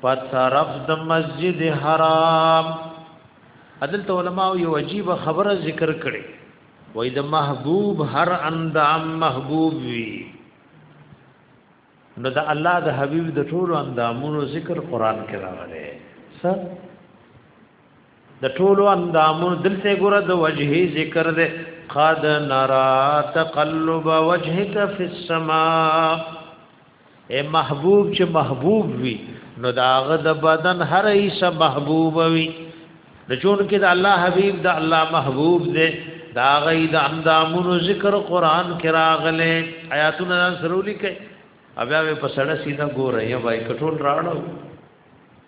په طرف د مسجد حرام عدل علماء یو عجیب خبره ذکر کړي وای د محبوب هر اندام محبوب وی نو د الله د حبیب د ټولو اندامونو ذکر قران کې راغلی څه د ټولو اندامو دلته ګره د وجهي ذکر ده قد نرا تقلب وجهك في السماء اے محبوب چې محبوب وي نو داغه د بدن هر ایسه محبوب وي د چون کې د الله حبیب د الله محبوب دی دا غي د اندامونو ذکر قران کې راغله آیاتونه سرولي کوي بیا په سړه سیده ګوره یا بای کټول راړو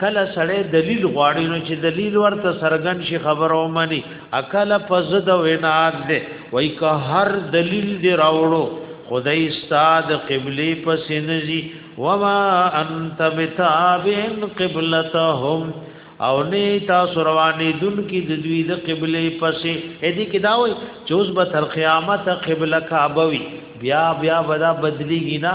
کله سړی دلیل غواړي نو چې دلیل ورته سرګن شي خبرو مني اکل فزد ویناد دې وای که هر دلیل دې راوړو خدای استاد قبله پس نزي وما انت بتابن قبلتهم او نه تاسو روانې دن کې د دوی د قبله پس اې دې کې دا وای چې اوس به تر قیامت قبله کعبه وي بیا بیا ودا بدلیږي نه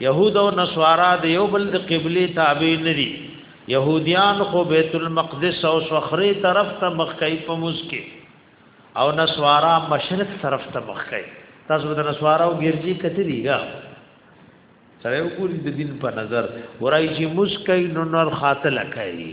يهود او نصارا د یو بل د قبلي تابع نه دي يهوديان خو بیت المقدس او صخره طرف ته مخ کوي په مسکه او نصارا مشرق طرف ته مخ کوي تاسو د نصارا او ګرځي کتلی ګا سره وګوري د دین په نظر ورای چې مسکه نو نور خاتل کوي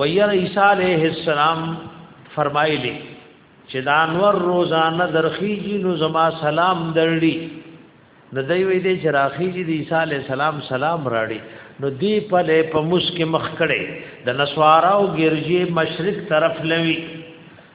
ویر عیسی علیہ السلام فرمایلی چې دا انور روزانه درخیږي نو زما سلام درړي نو دوی وی دې چې راخیږي د عیسی علی السلام سلام راړي نو دی په له په مسکه مخ کړي د نسوارا او ګرجی مشرق طرف لوي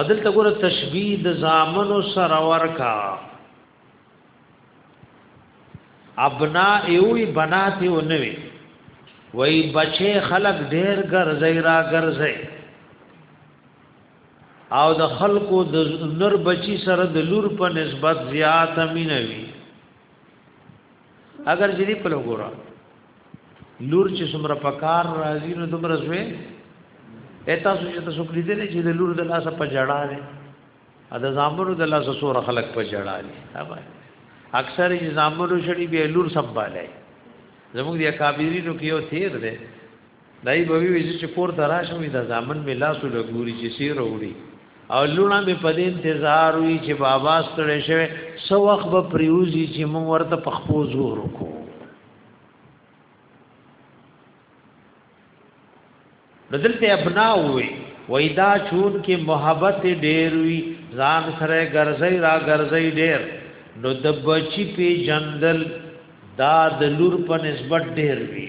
عدل ته ګوره تشبیه د زامنو سره ورکا ابنا ایوی بنات یو نوی وای بچي خلق ډیر ګرځي را ګرځي او د خلقو د نر بچی سره د لور په نسبت زیات امینوي اگر جری په لګورا لور چې څومره پکار راځي نو دومره زوی اته سو چې تاسو کلی دې چې د لور د لاسه په جړا دی ا د زامنو د لاسه سور خلق په جړا دی اکثر یې زامنو شړي به لور سمبالای زموږ د اکابرینو کې یو تیر دی دای به وی چې کور ته راشم دا ځامن می لاسو لګوري چې سی وروړي او لونه می په دې انتظار وی چې بابا ستړې شوی سو وخت به پریوزی چې مونږ ورته پخپو زور وکړو بدلته ابنا وې وېدا چون کې محبت ډېر وی ځان سره ګرځي را ګرځي ډېر نو د بچی په جندل دا د لور په نسبت ډېر وی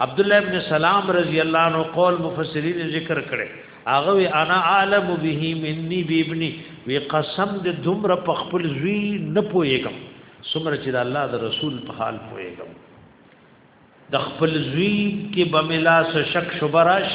عبد الله ابن سلام رضی الله عنه قول مفسرین ذکر کړي هغه انا عالم به مني بابني وی قسم د دومره په خپل زوی نه پويګم سمره چې د الله د رسول په حال پويګم د خپل زوی کې بملاس شک شبراش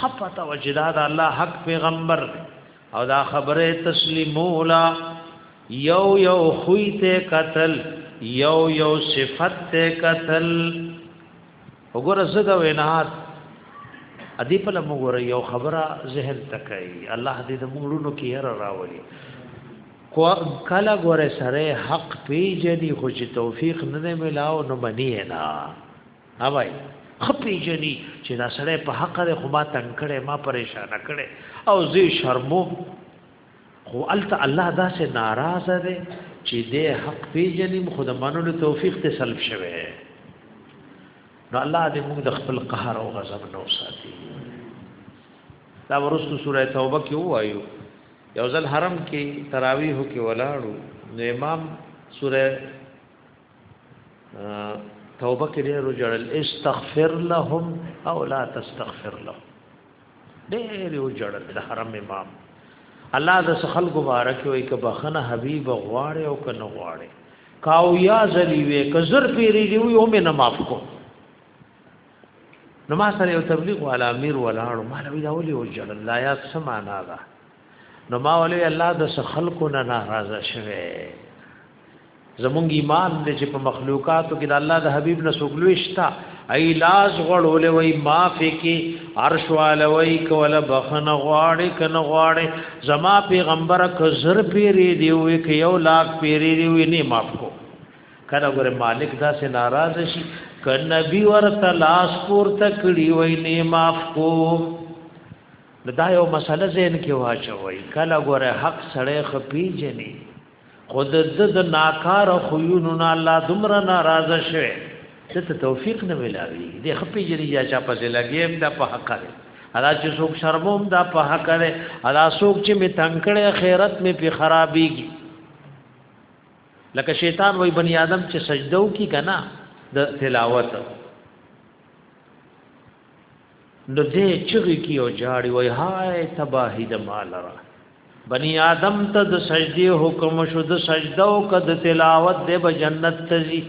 خپتا وجدا د الله حق پیغمبر او دا خبره تسلیمولا یو یو خوی ته قتل یو یو صفت ته قتل وګوره زګه وینات ادی په لمو ګوره یو خبره ذهن تکای الله دې د موږونو کې هر راولي کو کله ګوره سره حق پیجنی خو چې توفیق نه ملاو نو منی نه اوای خپې جنی چې دا سړی په حق لري خو ما تنگ کړي ما پریشان کړي او زه شرمو خو الت الله دا سه ناراض دی چې دې حق پیجنیم خود منلو توفیق ته سلب شوه نو الله دې موږ د خپل قهر او غضب نو ساتي دا ورستو سوره توبه کې وایو یو ځل حرم کې تراویح کې ولاړو نو امام سوره توبه کې ډېر وجړل استغفر لهم او لا تستغفر لهم ډېر وجړل د حرم امام الله د سخل مبارک وي ک بخنه حبيب غواړي او کنه غواړي کاو یا زلی وي ک زر پیری دی یو مې نه معاف کو نو ما سره یو تبلیغ والا امیر ولاړو ما لوي دا ولي وجړل لا یا سمانا دا نو ما ولي الله د سخل کو نه ناراضه شوه زمونږ ایمان دې چې په مخلوقاتو کې د الله د حبیب نه سوګلو شتا ای لاس غړول وای معافي کې عرش والوي کوله بخنه غواړي کنه غواړي زما پیغمبر ک زر پیری دی وی ک یو لاک پیری دی وی نه معاف کو کله ګره مالک دا سه ناراض شي ک نبی ورته لاس پور تکړی وی نه معاف کو دا یو مسله زین کې واچوي کله ګره حق سړی خپی جنې خود د د ناکار خویونو نه الله دومره ناراض شوه چې ته توفیق نه ملاوي د خپې جری یا چا پسې لګیم دا په حق لري ادا چې څوک شرموم دا په حق لري ادا څوک چې می تنکړې خیرت می په خرابېږي لکه شیطان وای بنی آدم چې سجده وکي کنه د تلاوت نو دې چغې کی او جاړي وای هاي تباهي د مال را بني آدم ته د سجدي حکم شو د سجده او کد تلاوت د به جنت تزي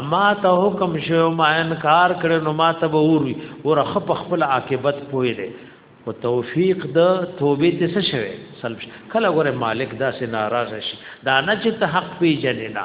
اما ته حکم شو ما انکار کړ نو ما ته به وروي ورخ په خپل عاقبت پوي دي او توفیق د توبې ته څه شوي سلب کله غره مالک دا سه ناراض شي دا نه چې ته حق پی جنې نه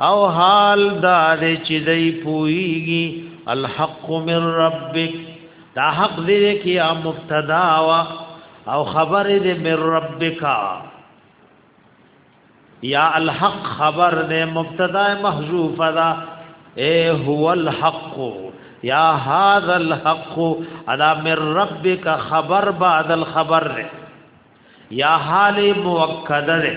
او حال دا دې چې دای پويږي الحق من ربک دا حق دې کې ا مبتدا وا او خبر دې من ربک یا الحق خبر دې مبتدا محذوف دا اے هو الحق یا هاذا الحق ادا من ربک خبر بعد الخبر یا حال مؤکد دې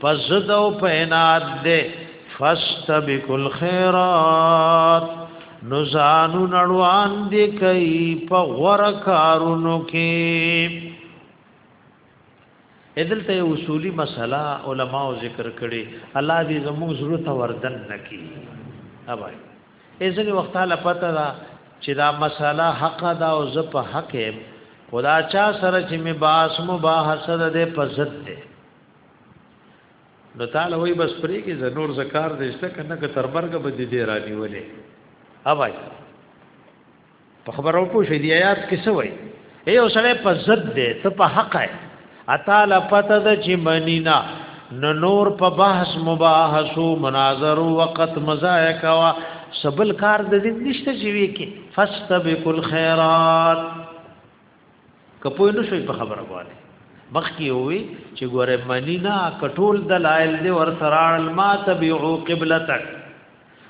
فزد او پینات دے فاستبق الخيرات نزانو نړوان دی کوي په غور کارونو کې ادل ته اصولی مسله علما ذکر کړي الله دې زموږ ضرورت وردن نکي اوبای ایزنی وخت له پته دا چې دا مسله حق دا او ز په حق خدا چا سره چې می باس مباحثه ده په ضد ده نو تعالی وای بس پرې کې زنور زکار دې شته کنه که تر مرګ به دې رانی ولې اوای په خبرو پوه شې دی آیات کې څه وای اے اوسړې په زد دې ته په حق ہے اتاله پته د چې منینا نو نور په بحث مباحثو مناظرو وقت مزای کوا سبل کار د دې نشته چې وی کې فاستبقوا الخيرات کپوی نو شوی په خبره باندې مخکې وي چې ګوره منینا کټول دلایل دی ور سره ما تبعو قبلتک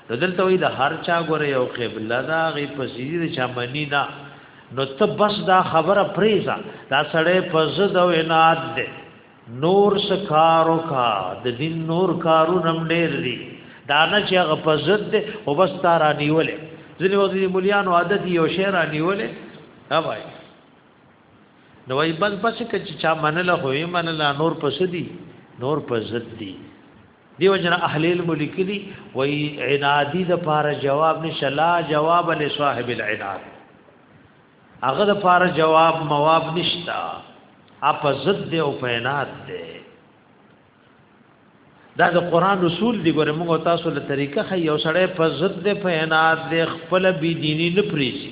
دلته وي د هر چا ګوره یو قبله دا غي پسیدی چا منینا نو ته بس دا خبره پریزا دا سړی په زد او عناد دی نور سکارو کا د دین نور کارو نم ډیر دی دا نه چې هغه په زد دی او بس تارا نیولې ځینې وځي مليانو عادت یو شعر نیولې دا وای نو وای بل پس کې چې چا منله خو یې منله نور پس دی نور پس زد دی دیو جن اهل علم لیکلی وای عنادی د پاره جواب نشه لا جواب له صاحب العناد هغه د پاره جواب مواب نشتا اپ زد دی او پینات دی دا د قران رسول دی ګوره موږ تاسو له طریقه خي یو سړی په زد دی پینات دی خپل بی دینی نه پریږي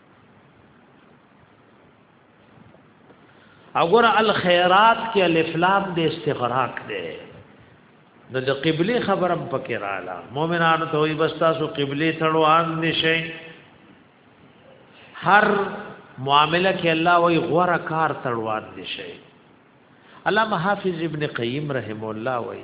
اگر الخيرات کې الف لام د استغراق ده نو د قبله خبرم پکې رااله مؤمنانو ته وي بس تاسو قبله تړو ان نشي هر معاملې کې الله وي غوړه کار تړو ان نشي علامه حافظ ابن قیم رحم الله وي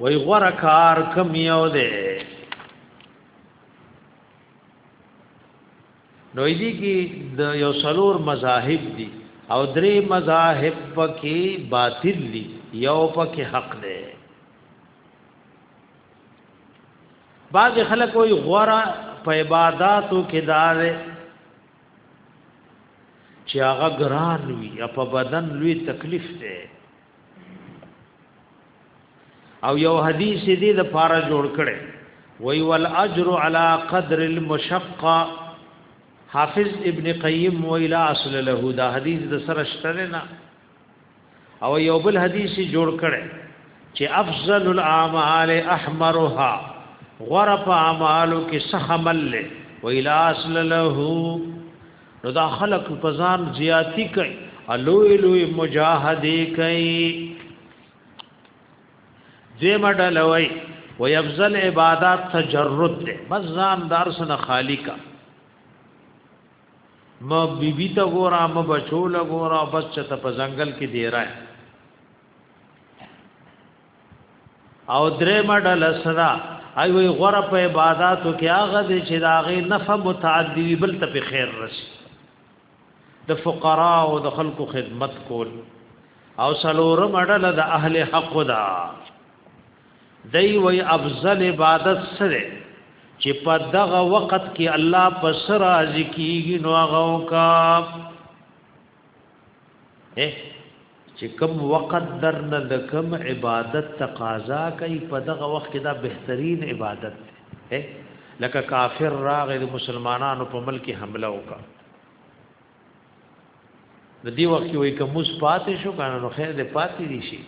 وای غره کار کم یو دی نو دې کې د یو سلور مذاهب دي او درې مذاهب پکې باطل دي یو پکې حق دی بعض خلک وای غره په عبادتو کې دار چې هغه ګران وي په بدن لوی تکلیف دی او یو حدیث دې د پاره جوړ کړي وی ول اجر علی قدر المشقه حافظ ابن قیم ویلا اصل له دا حدیث د سره شته نه او یو بل حدیث جوړ کړي چې افضل الاعمال احمرها غرف اعمالو کې سخمل له ویلا اصل له نو دا خلق په ځان زیاتی کوي الوی لوی مجاهدی کوي دې مډل وای و یفضل عبادت تجرد دې بس ځان دارس نه خالی کا ما بیبی تا ګورا ما بچو لا ګورا بس چته په ځنګل کې دی راي او درې مډل سره ای وی غره په عبادتو کې هغه دې چې داغه نفع متعدی بل ته په خیر رسي د فقرا او د خلکو خدمت کول او سلور مډل د اهل حق دا دی وی افضل عبادت سره چې په دغه وخت کې الله پر سر راضي کیږي نو هغه کا چې کوم وخت درنه د کوم عبادت تقاضا کوي په دغه وخت کې دا بهترین عبادت دی لکه کافر راغی د مسلمانانو په ملک حمله وکړه د دې وخت وي کوم مس پاتې شو کنه نو خیر دې پاتې دي شي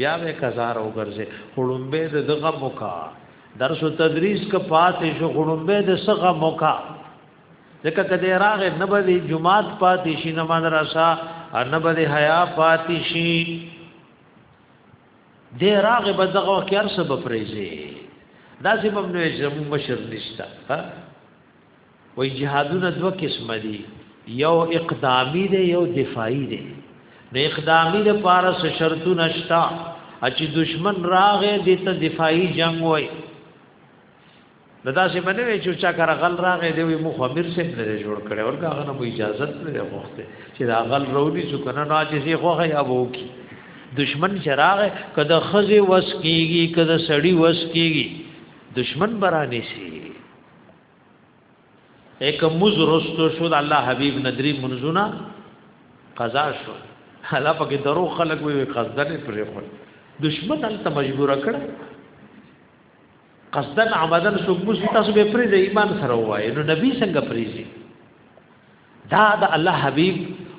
بیا به کزار او ګرځي خړومبه د دغه موکا درس او تدریس ک پاتې شو خړومبه د سغه موکا ځکه کده راغ نه به دی جمعات پاتې شي نه مدرسه نه به دی حیا پاتې شي د راغ به دغه کار سبب پریزي دا چې په نوې زمو مشر نشتا ها وای جهادونه دوه قسم دي یو اقدامی دی یو دفاعی دی د اقدامی د پارس شرطونه شتا چې دشمن راغې د ته دفاعی جنگ وای نو دا چې باندې وی چې چا کار غل راغې دی وی مخ امیر سیم نه جوړ کړي ورګه هغه نه اجازه نه غوښته چې دا غل رولي چې کنه نه چې زی خوخه یا وو کی دشمن چراغ کده خزي وس کیږي کده سړی وس کیږي دشمن برانی شي ایک مز رستو شو د الله حبیب ندری منزونه قضا شو حالا پکې درو خلک وی قصدنه پرې خو دشمن انت مجبور کړ قصدن عمدن څوک موسی تاسو به پرې د ایمان سره وایي نو نبی څنګه پریزي دا د الله حبیب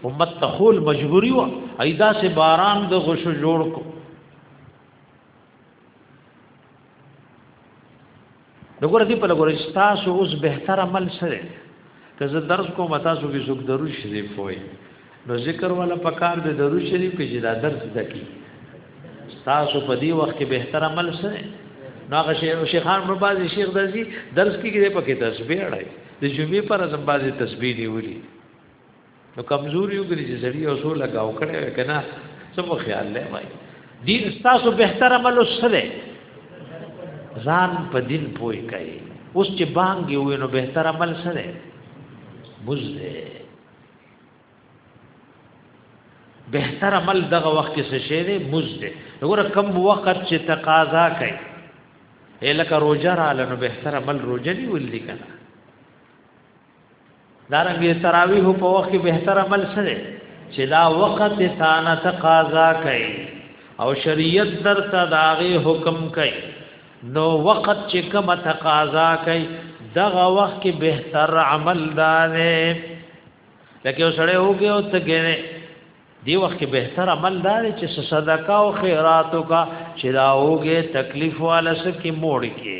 امت تخول مجبوری و ایدا سے باران د غشو جوړ کو دغه دې په لګور تاسو اوس بهتر عمل سره که زه درس کوم تاسو کې څوک درو شریف وای نو ذکر ولا پکار د درو شریف کې چې دا درس دکی تاسو په دې وخت کې به احتر عمل سره نو هغه شیخ شیخان په بازي شیخ درځي درس کې کې پکې تسبیح اړای د جمعې پر ځم بازي تسبیح دی وری نو کمزوري وګړي چې زړی او سو لگاو کړي کنه څه په خیال لای وای دین تاسو بهتر عمل وسره ځان په دین پوي کوي اوس چې بانګي وي نو بهتر عمل سره بوزه بهتر عمل دغه وخت کې څه شی دی بوزه وګوره کم وخت چې تقاضا کوي الکه روزه را لنو بهتر عمل روزه دی ولې کنه دارنګه تراویح په وخت کې به تر عمل سره چې دا وخت تانه تقاضا کوي او شریعت درته داغه حکم کوي نو وخت چې کوم تقاضا کوي دغه وخت کې به تر عمل دانه لکه وسړی وګي او تګنه دی وخت کې به تر عمل دار چې صدقه او خیراتو کا چې دا وګي تکلیف والا سکه موړ کې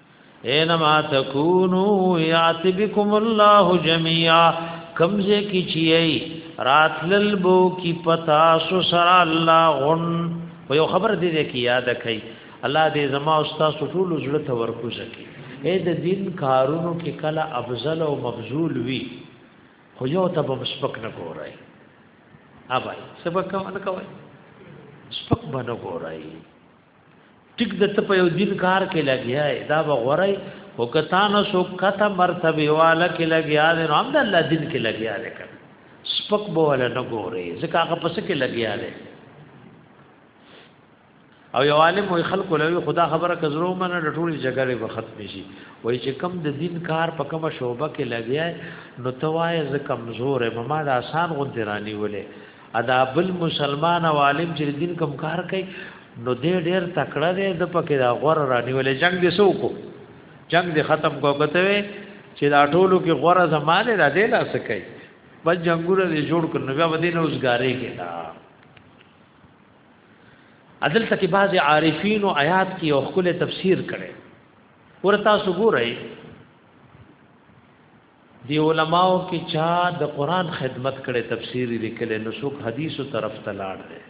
اينما تکونو یات بكم الله جميعا کمزه کی چی راتلل بو کی پتا سو سرا الله غن په یو خبر دې دې کی یاد کړئ الله دې زما او تاسو ټول زړه ته ورکوزه کی اې د دین کارونو کې کله افضل او مبذول وی خو یو ته به سپک نه ګورای اوبای سبق کوم نه کوي سپک باندې ګورای ټیک د ته په یو دین کار کې لګیا دی دا به غوړی او کتا نه سو کته مرتبه والا کې لګیا دی نو هم د الله دین کې لګیا دی کړه سپک به ولا نه ګوري ځکه هغه پس کې لګیا دی او یو عالم وي خلکو له خدا خبره کزرو منه د ټولې جګړې به ختم شي وای چې کم د دین کار په کومه شوبه کې لګیا نو توای ز کمزور ما د آسان غوندې رانی ولې ادا بل مسلمان او عالم چې دین کوم کار کوي نو دې ډېر تکړه دی د پکې دا غور رانیولې جنگ دې سو کو جنگ دې ختم کو کته وي چې دا ټولو کې غور زمانه را دې لا سکي بس جنگونه دې جوړ کړو بیا ودی نه اوسګارې کې دا عدل تکي بعض عارفین او آیات کې او خپل تفسیر کړي ورته سګورای دی علماو کې چا د قران خدمت کړي تفسیر لیکل نو څوک حدیثو طرف ته لاړ دی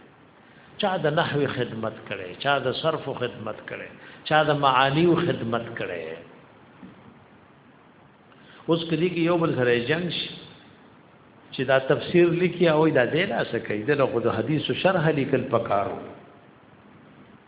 چا د نحو خدمت کړي چا د صرف خدمت کړي چا د معانی خدمت کړي اوس کدی کې یو بل سره جنگ شي چې دا تفسیر لیکي او دا دې لا سکه دې له خود حدیث شرح لیکل پکارو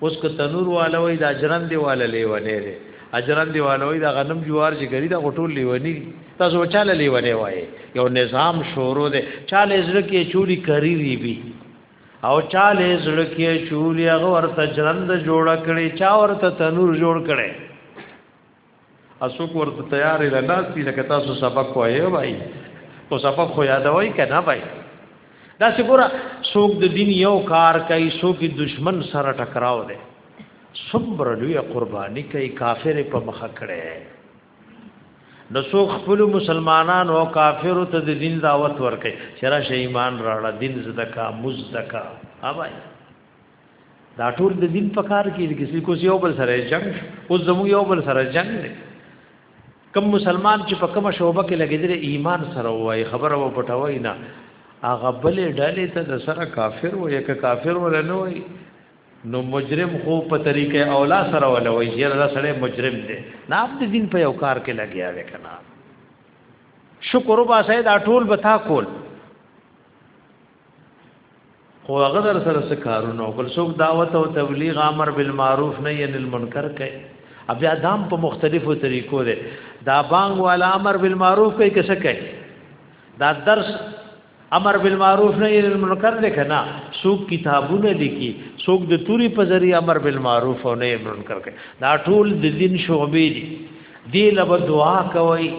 اوس که تنور والا وای دا جرندې والا لیونی دی اجرندې والا وای دا غنم جوار چې ګری دا غټول لیونی دی تاسو چاله لیونی وای یو نظام شروع دی چاله زړه کې چوری کری ری بی او چاله زړه کې چوری هغه ورته جرند جوړ کړي چا ورته تنور جوړ کړي اسوک ورته تیار له ناس دي لکه تاسو سبق وایي وای او سبق خو یادوي کنه وای دا چې ګوره څوک د دین یو کار کوي څوک د دشمن سره ټکراو دی صبر لوی قرباني کوي کافر په مخ کړي نو څوک خپل مسلمانانو او کافرو ته د دین دعوت ورکړي چې راشه ایمان راړه دین زدکا مزدکا اوبای دا ټول د دین په کار کې د کسی کو یو بل سره جنگ او زمو یو بل سره جنگ دی کم مسلمان چې په کومه شوبه کې لګیدل ایمان سره وای خبره و پټوي نه هغه بل ډلې ته د سره کافر و یک کافر ول نه وای نو مجرم خو په طریقې اولا سره ول وای یره دا سره مجرم دی نه اپ د دین په یو کار کې لګیا وې کنه شکر وباسه دا ټول بتا کول خو هغه در سره څه کارونه او بل څوک دعوت او تبلیغ امر بالمعروف نه ین المنکر کوي بیا دام په مختلفو طریقو ده دا بانګ والا امر بالمعروف کوي که څه کوي دا درس امر بالمعروف نه ین المنکر ده کنه څوک کتابونه لیکي څوک د توري په ذریعہ امر بالمعروف او نه منکر کوي دا ټول د دین شعبې دي دی لبا دعا کوي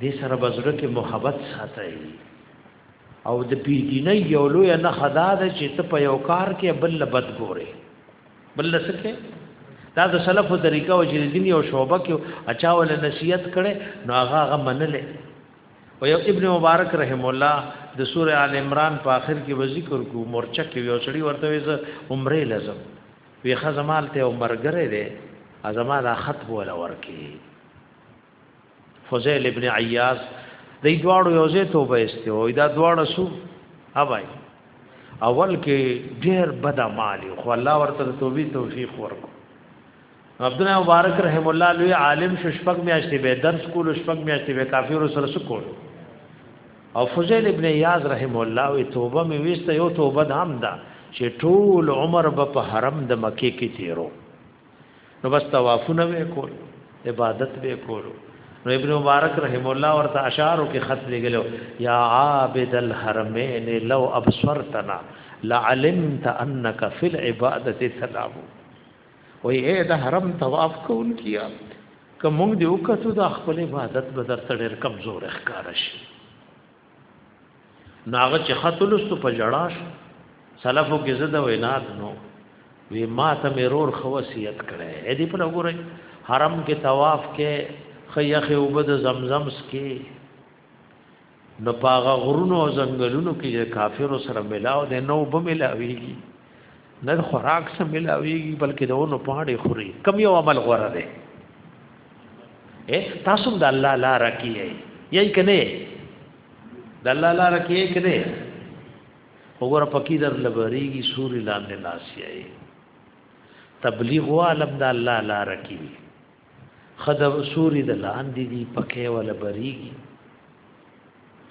دې سره بزرګ محبت ساتي او د بيدینه یو لوی نه خدا ده چې ته په یو کار کې بل لبد ګوره بل لسکه دا د سلفو طریقه او چې دین یو شوبه کې اچا ول نصیحت کړي نو هغه هغه منلې او یو ابن مبارک رحم الله د سوره آل عمران په آخر کې و ذکر کو مورچه کې یو چړي ورته وې عمره لازم وی خزمال ته عمرګره دې ازما دا خط بوله ورکی فضیل ابن عیاض دې دواړو یو ځای توبه ایسته او دا دواړه سو اوای اول کې ډېر بد مالی خو الله ورته توبې توفیق ورکو عبد الله مبارک رحم الله لوی عالم شپږ میاشتې به درس کول شپږ میاشتې به کافر سره سکول او فضیل ابن یاز رحم الله وی توبه می وسته یو توبه دام ده دا چې ټول عمر به په حرم د مکه کې تیرو نو بس طوافونه به کول عبادت به کول نو ابن مبارک رحم الله ورته اشعارو کې خط لګلو یا عابد الحرمین لو ابصرتنا لعلمت انك في العباده تلعب وی اے د حرم طواف کول کیا کوم دی وکړو د خپل عبادت بدر تړ کمزور ښکارش ناغه چې خطلستو په جړا شو سلفو کې زده وینا نو وی ما ته مې رور خو وصیت کړي اې دې په لګورې حرم کې طواف کې خیخه وبد زمزم سکي نو پاغه غرونو او ځنګلونو کې کافر سره ملاو دي نو به ملاويږي نه خوراک سم ملاويږي بلکې د ونو پاڼې خوري کم یو عمل غوړه دی اے تاسو د الله لار کیه یی کنه د الله لار کیه کنه وګوره پکې در لبريږي سوري لاندې ناسي تبلیغ عالم د الله لار کیه خدا سوري د لاندې دی پکې ولا بریږي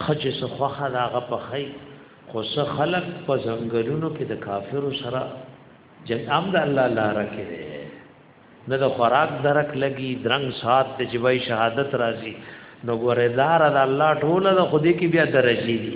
خچې سخوا خدا غ پخې خو سه خلق په ځنګلونو کې د کافرو سره جنگ عام د الله لار کې نه د خوراک درک لګي درنګ سات د جوای شهادت راځي نو ګوره دار د الله ټوله د خودي کې بیا درجه دي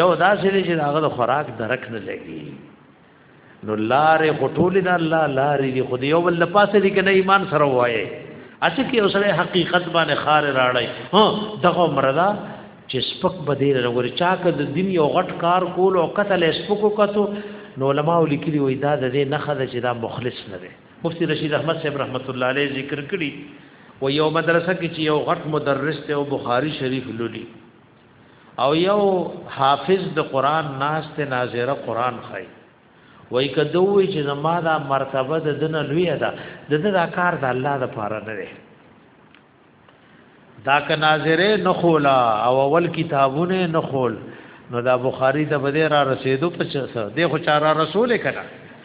یو داسې دی چې هغه د خوراک درک نه لګي نو لارې غټولې د الله لارې دی خو یو بل پاسه دی کنه ایمان سره وایي اسی کې اوسره حقیقت باندې خار راړی ها دغه مردا چې سپک بدیر وګوري چا که د دین یو غټ کار کول او قتل سپکو کتو نو علماء لیکلي وي دا د دې نخد چې دا مخلص نه دی مفتی رشید احمد صاحب رحمت الله علیه ذکر کړی و یو مدرسه کې چې یو غټ مدرس ته او بخاری شریف لولي او یو حافظ د قران ناس ته ناظره قران خای وای کدو وی چې زما دا مرتبه د دنه لوی ده د دې دا کار د الله د پاره نه دی دا ک ناظره نه خولا او اول کتابونه نه خول نو دا بخاری ته بده را رسیدو په څه دی خو چارا رسول کړه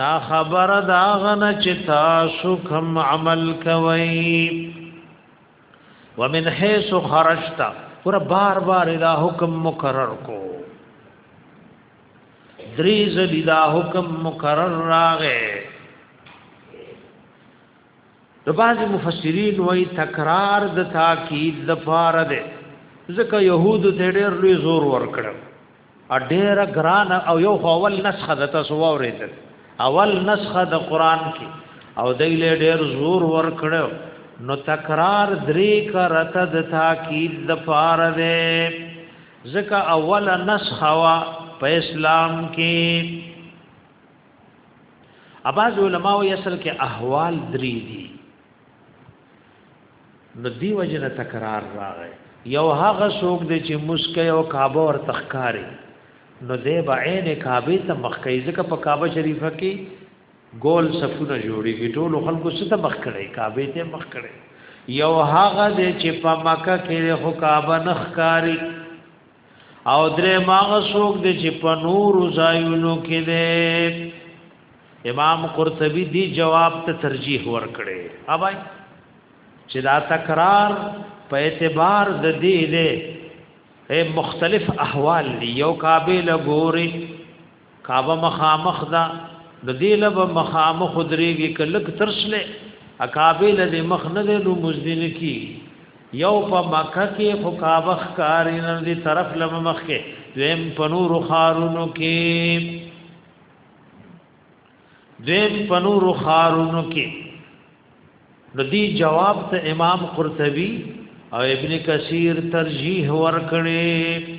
نا خبر دا غنه چې تاسو کوم عمل کوي ومن حيث خرجت ور بار بار دا حکم مکرر کو دریز دا حکم مکرر راغې د بعض مفسرین وای تکرار د تاکید د پاره ده ځکه يهود ته ډېر لوی زور ورکړ ا ډېر ګران او یو اول نسخه د تاسو اوریدل اول نسخه د قران کې او دایل ډېر زور ورکړ نو تکرار درې کرته د تاکید د پاره ده ځکه اول نسخه وا په اسلام کې اباز علماء یې اصل کې احوال درې دي نو دی وجنه تکرار راغی یو هغه څوک دی چې مسکه او کعبه ور تخکاری نو دی به عین کعبه ته مخکې ځکه په کعبه شریفه کې ګول صفونه جوړیږي ټول خلکو ست مخ کړي کعبه ته مخ کړي یو هغه دی چې په مکه کې خو کعبه نخکاری او درې ماغه سوق دي چې په نور زایونو کې دي امام قرطبي دی جواب ته ترجیح ورکړي اوبای چې دا تکرار په اعتبار د دې دي مختلف احوال دي یو قابل ګوري کعبه مخامخ ده د دې لب مخامخ درېږي کلک ترشله اکابه لدې مخ نه دی لو مزدین کی یو په مکه کې خو کعبه ښکارې نه دې طرف لم مخ کې دویم په نور خارونو کې دویم په نور خارونو کې د دې جواب ته امام قرطبي او ابن کثیر ترجیح ورکړي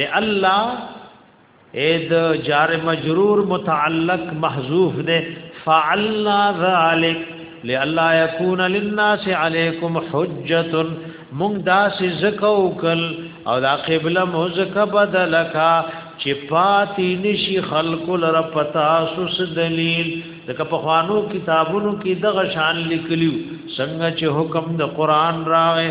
لالا اې د جار مجرور متعلق محذوف ده فعلنا ذلك لالا يكون للناس عليكم حجه مونږ داسې زکو کل او دا قبله مو زکه بدلکا چې پاتې نشي خلق لره پتا سوس دلیل دغه په خوانو کتابونو کې دغه شان لیکلیو څنګه چې حکم د قران راغې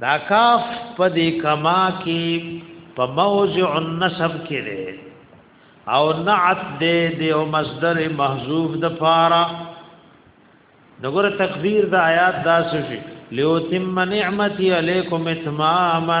دا کاف په دې کما کې په موضع النسب کې دی او نعت دې د او مصدر محذوف د فارا دغه تقدیر د آیات داسې شي لیوتم نعمتي علیکم اتماما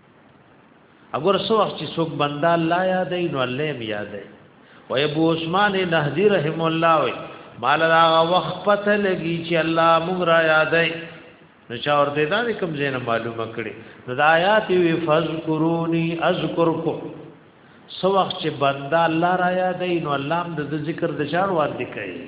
اگر سو وخت چې څوک بندا الله یادې نو الله یې یادې و ابو عثمان نهدی رحم الله وی مال را وخت پته لګی چې الله موږ را یادې نو چا ورته دا کوم زین معلومه کړي نو د آیات وی فذکرونی اذکرکم سو وخت چې بندا الله را یادې نو الله د ذکر د چار وړاندې کوي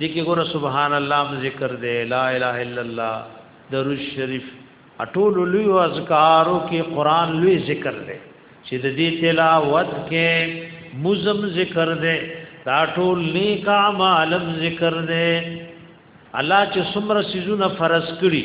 دې کې ګوره سبحان الله هم ذکر دی لا اله الا الله درود شریف اټول لوی اذکارو کې قران لوی ذکر دی چې د دې تلاوت کې مزم ذکر دی دا ټول نیک اعمالم ذکر دی الله چې څومره سيزونه فرض کړی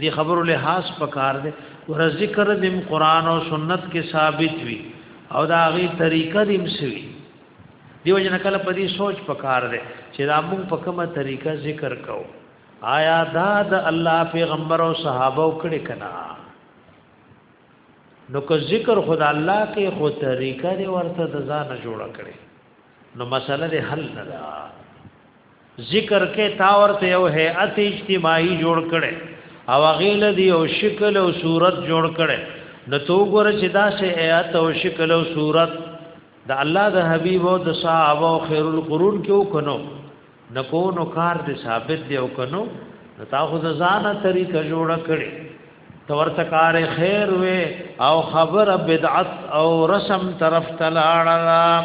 دې خبرو له خاص پکار دي ور ذکر دې قرآن او سنت کې ثابت وي او دا غي طریقه دې مسوي دیو جن کله په دې سوچ پکار دي چې دا موږ په کومه طریقه ذکر کو آیا دا د الله پیغمبر او صحابه وکړي کنا نو که ذکر خدا الله کې خو طریقه دې ورته د ځان جوړه کړي نو مسله دې حل نه ده ذکر کې تا ورته یو هيئت اجتماعي جوړ کړي او غیل دی او شکل او صورت جوړ کړي نو تو ګور چې دا سه هيئت او شکل او صورت د الله د حبيب او د صحابه او خير القرون کې وکنو نکو نو کار دې ثابت دی او کنو نو تا خو ځانه طریقه جوړ کړي تورته کار خیر وې او خبر بدعت او رسم طرف تلاړه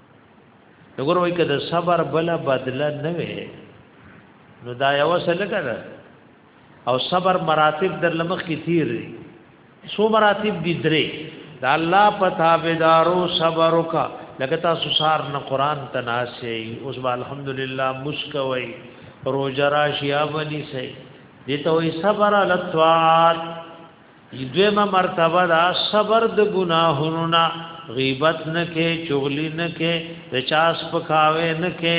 نګور وای کده صبر بلا بدله نه وي نو دا یو څه لګره او صبر مراتب در لمخ کی تیر دی سو مراتب دی درې دا الله پتا بيدارو صبر وکا لکه تاسو سار نه قران تناسي اوس با الحمدلله مسکوي روزه راشي ابني سي دته وي صبر على الطاعات دویمه مرتبه دا صبر د ګناهونو نه غیبت نه کې چغلی نه کې د چاس پکاوي نه کې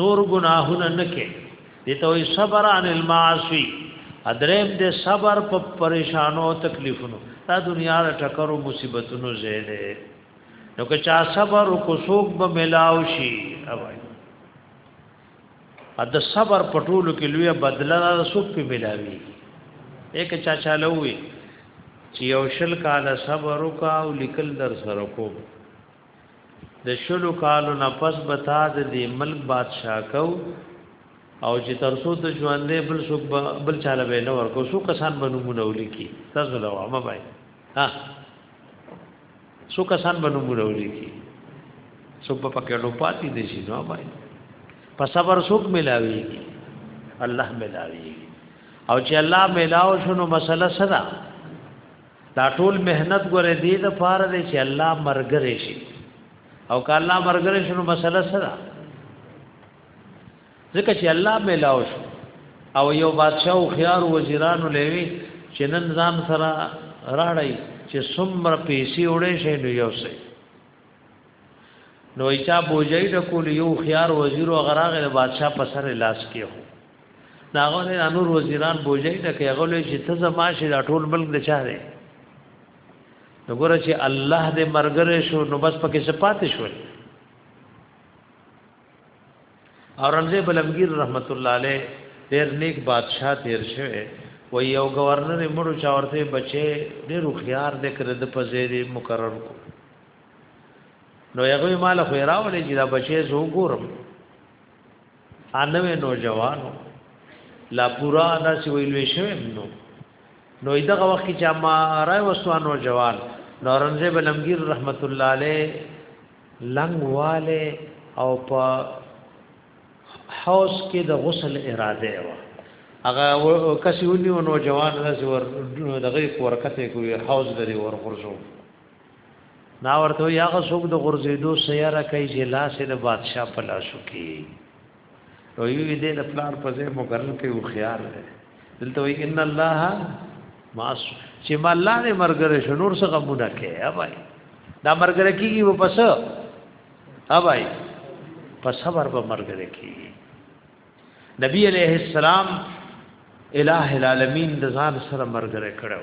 نور ګناهونه نه کې دته وي صبر عن المعاصي ادریم دې صبر په پریشانو تکلیفونو دا دنیا د ټکرو مصیبتونو زیاده نو که چا صبر او کوسوک به ملاو شي اوای د صبر پټولو کې لوی بدله را سوک په ملاوي یک چا چالووي چې یو شل کال صبر وکا او لیکل در سره کو د شلو کالو نه پس بتا د دې ملک بادشاہ کو او چې ترسو ته ژوندې بل سوک بل چاله به نه ورکو سو کسان بنو مونږ ولیکي تاسو له ما بای ها سو کسان بنو مولولی کی سو په پکې ډو پاتې دي شي نو بای په صبر سوک ملاوي الله ملاوي او چې الله ملاو شنو مسله صدا دا ټول مهنت ګره دي د فار دي چې الله مرګره شي او که الله مرګره شنو مسله صدا ځکه چې الله ملاو شو او یو بادشاہ او خيار وزیرانو لوي چې نن ځان سره راړی چې څومره پیسې وړې شي نو یو څه نو ایچا بوجای د کول یو خيار وزیر او غراغه د بادشاہ په سر لاس کې هو ناغه نه انور وزیران بوجای د کې غلې چې ته زما شي د ټول ملک د چا دی نو ګوره چې الله دې مرګره شو نو بس پکې سپاتې شول اورنګزیب بلمگیر رحمت الله علیه ډیر نیک بادشاہ تیر شوی و یو گورنر مړو چا ورته بچي ډیر خيار دې کړ د پزې دې مقرر کو نو هغه مال خو راولې چې دا بچي زو ګورم انوې نوجوانو لا پورا داسې ویلوې شوم نو نو دغه وخت چې ما راي وسوانو جوان نورنځه بلمگیر رحمت الله علیه لنګ والے او په حوض کې د غسل اراده و هغه کسي ونیو نو جوان راځي ور دغه ورکته کوي حوض لري ور غرزو نا ورته یا غسوک د غرزیدو سیاره کوي چې لاس د بادشاہ په لاسو کې او یو دې د پلار په ځای مقرر کوي او خيار دی دلته وی ان الله ما چې ما الله دې مرګره شنور څخه مونږه کې ها بھائی دا مرګره کیږي و پس ها بھائی پس صبر به مرګره کیږي نبی علیہ السلام الہ العالمین د ځان سره مرګره کړو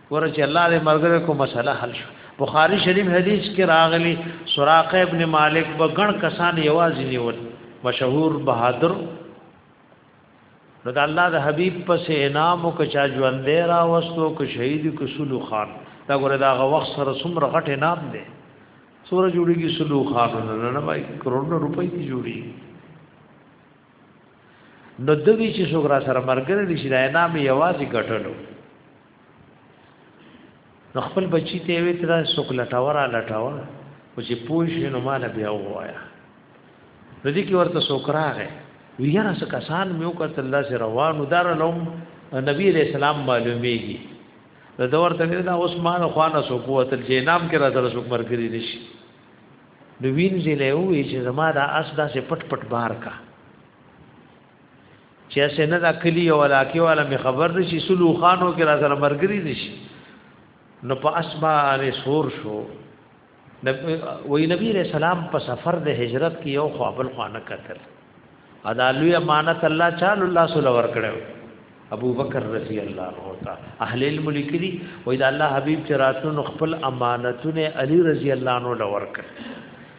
ورچ الله دې مرګره کو مسله حل شو بخاری شریف حدیث کې راغلی سراقه ابن مالک بغن کسان یوازې نیول مشهور بهادر نو د الله د حبیب پس انعام او کچا ژوند دی را وستو کو شهید کو سلو خان دا ګره دا غ وخت سره څومره غټ انعام دی سور جوړیږي سلو خان نه نه وای کروڑونو روپۍ کی جوړي نو د دې چې څوګرا سره مرګره دي چې دا انعام یوازې ګټلو نو خپل بچی ته وی تر سوک لټاوه را لټاوه او چې پوښ نو مال بیا وایا نو دې کې ورته سوک راغې ویرا څه کسان میو کتل الله سره روانو دار لوم نبی علیہ السلام معلومیږي دا دور ته دا عثمان خوانه سو قوت چې نام کې را سره سو مرګري نشي نو وینځي له وی چې زما دا اس دا سه پټ پټ بار کا چې اسه نه دا کلی او علاقې والا می خبر نشي سلو خانو کې را سره مرګري نشي نو په اسما اره سور شو وی نبی رسول سلام په سفر د هجرت کې یو خوابل خوانه کتل ادا لوی امانت الله چال الله صلی الله علیه وسلم ابو بکر رضی الله عنه تا اهل علم لیکلی وی دا الله حبیب چې راتلو خپل امانتونه علی رضی الله عنه لور کړ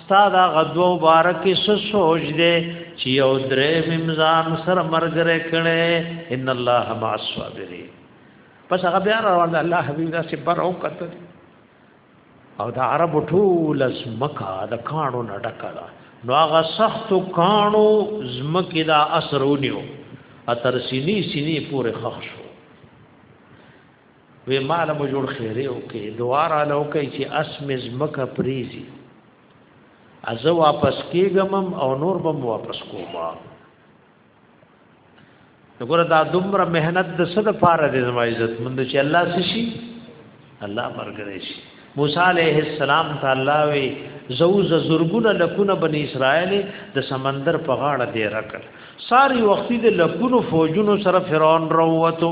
ستا دا غدو مبارک سو سوچ دے چې یو درې ممزان سر مرګره کړي ان الله مع الصابرین پس هغه بیا روان ده الله حبیب دا سي پر او کته او دا عرب ټول زمکا د کانو نه ډکړه نو هغه سخت کانو زمکې دا اثرونیو اتر سینی سینی پورې خخ شو وی مال مو جوړ خیره او کې دعا را لو کوي چې اسم زمکه پریزي از واپس کېګم او نور بم واپس کوم وګوره دا دومره مهنت د څه د پاره د زما عزت مند چې الله سشي الله مرګري شي موسی عليه السلام تعالی وي زوز زرګونه لکونه بني اسرائيل د سمندر په غاړه دی رکل ساری وختي د لکونو فوجونو سره فرعون روته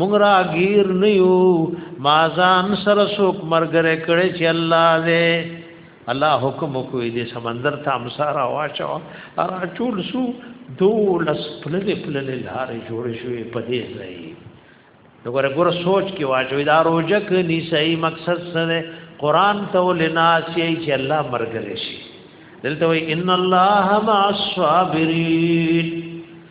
مونږ راګیر نه یو ما ځان سره څوک مرګره کړي چې الله دې الله حکم کوي دې سمندر ته امسارا واچو را چول سو دولس پلل پلل لارې جوړ شوې په دې ځای وګوره ګور سوچ کې واچوي دا روزه کې ني صحیح مقصد سره قران ته ولناس یې چې الله مرګره شي دلته وي ان الله مع الصابرین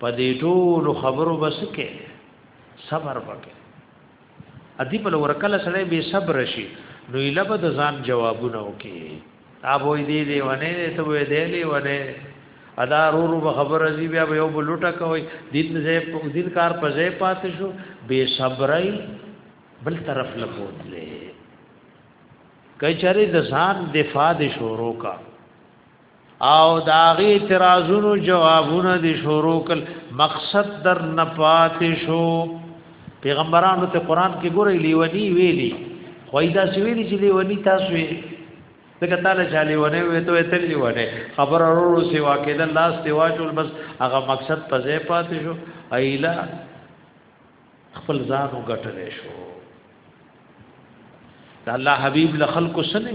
په دې ټول خبرو بس کې صبر وکړي ادي په ورکل سره به صبر شي نو یې لبد ځان جوابونه وکي اب وې دې دې ونه ته وې دې لې ونه ادا رو رو خبر ازي بیا یو بلوټه کوي دین زې دین کار په زې پات شو بے صبرای بل طرف لپوت لې کچره د ځان دفاع د شورو کا او داغي اعتراضونو جوابونه دي شروع کل مقصد در نه پاتې شو پیغمبرانو ته قران کې ګورې لیونی ویلی خویدا سویلی چې لیونی تاسو یې دغه تعالی چې لیونی وې ته تل لیونی خبر اورو سی واقع د لاس دی واجول بس هغه مقصد په ځای پاتې شو ایلا خپل ځان وګټل شو د الله حبیب له خلکو سره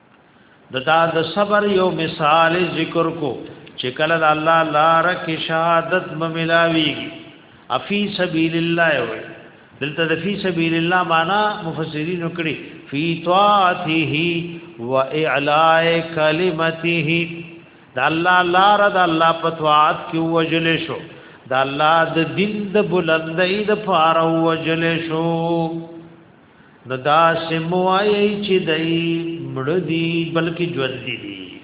د دا د صبر یو مثال ذکر کو چې کله د الله لار کې شهادت مملاوي افی سبیل الله وي دلته د فی سبیل الله معنا مفسرین کړي فی طاعته و اعلاء کلمته د الله لار د الله په طاعت کې وجل شو د الله د دین د بلندۍ د فار وجل شو نو دا سموایي چې دای مړ دي بلکې ژوند دي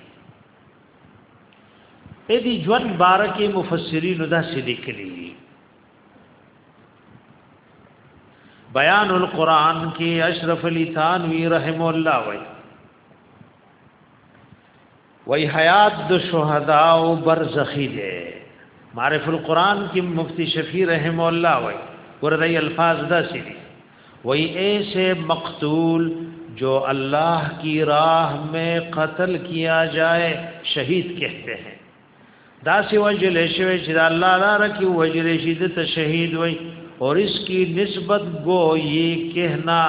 اې دي ژوند بارکه مفسرین دا سلیکلی بیان القرآن کې اشرف علی ثانوی رحم الله وای وای حیات د شهدا او برزخی دی معرف القرآن کې مفتی شفیع رحم الله وای ورته الفاظ دا سي وای ایسے مقتول جو اللہ کی راہ میں قتل کیا جائے شہید کہتے ہیں دا سی وجل شوی چې الله لپاره کې وجل شي د شهید وای اور اس کی نسبت گو یہ کہنا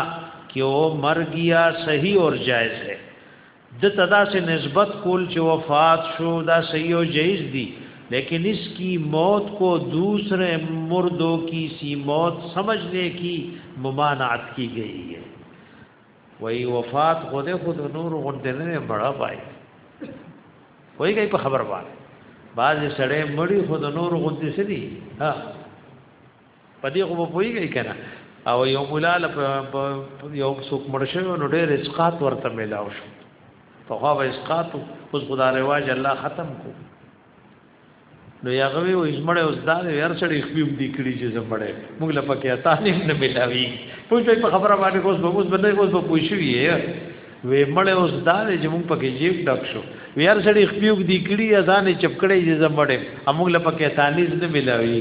کہ وہ مر گیا صحیح اور جائز ہے د تدا سے نسبت کول چې وفات شو دا صحیح او جائز دي لیکن اس کی موت کو دوسرے مردوں کی سی موت سمجھنے کی ممانعت کی گئی ہے وہی وفات خود خود نور غنتے نے بڑا پائے کوئی گئی په خبر باندې بعض سړی مړی خود نور غنتی سری ها په دې خو په پويږي کنه او یو مولا له یو څوک مرشه نو ډېر اسقات ورته ملاو شو په خو به اسقات اوس خدای رواج الله ختم کو نو یاغه وی اوس مړ اوس دا یار سړی خپل دی کړی چې زمړې موږ له پکې تعلیم نه ملاوي پوښتې په خبره باندې اوس به اوس باندې اوس به پوښوي وی مړ اوس دا چې موږ پکې جیب ډک شو یار سړی خپل دی کړی ځان چپکړې چې زمړې موږ له پکې تعلیم نه ملاوي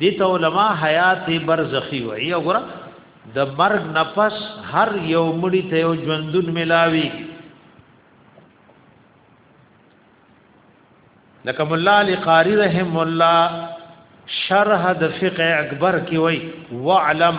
دي ته علما حیات برزخی وایي وګوره د مرګ نفس هر یو مړی ته یو ژوندون ملاوي لکه مولا علی قاری رحم الله شرح د فقه اکبر کې وای وعلم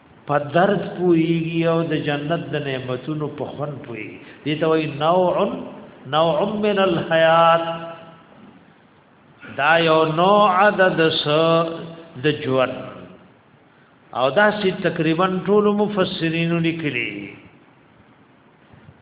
په درد پويږي او د جنت د نعمتونو په خون پويږي دي ته وي نوع نوع من الحيات دا یو نوع عدد س د ژوند او دا سي تقریبا ټول مفسرین لیکلي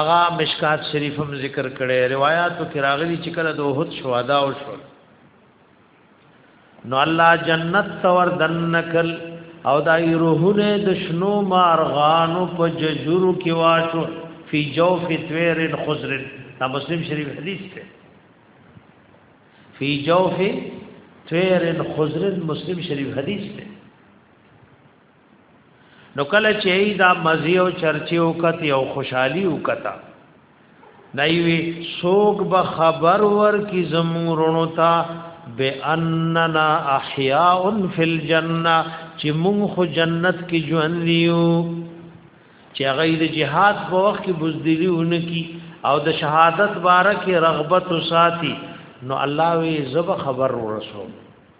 اغا مشکات شریف هم ذکر کړي روایتو کې راغلي چې کله د وحد شهدا او شو نو الله جنت تور دنکل او دای روحونه د شنو مارغانو په ججورو کې واشو فی جوف طویر خضر دا مسلم شریف حدیث ته فی جوف طویر خضر مسلم شریف حدیث ته نو کله چې دا مزي او چرچي او کت او خوشحالي او کتا نایوي سوق به خبر ور کی زمورونو تا باننا احیاء فی الجنه چې مونږ خو جنت کې ژوند لیو چې غیر جهاد په وخت کې بوزدلی ونکی او د شهادت باره کې رغبت ساتي نو الله وی زب خبر ورسو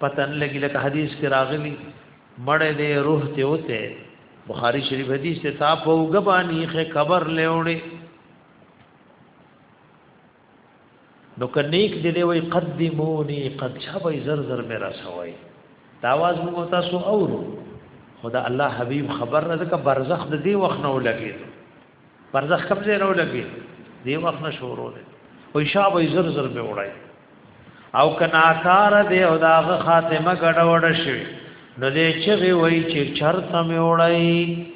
پتن لګی لکه حدیث کې راغلی مړې دې روح ته وته بخاری شریف حدیث ته تا په وګبانی خې قبر لېوړې نو کنيک دې دې وای قدمونی قد شابه زر زر مې را سوای دا आवाज موږ تاسو اورو خدا الله حبيب خبر نه ځکه برزخ د دې وخت نه ولګي برزخ کم زه نو لګي دی وخت نه شروع دی او شاه به زر زر به وړای او کناکار دی او داغه خاتمه ګډ وډ شي نو دې چې وی وای چې چرته مې وړای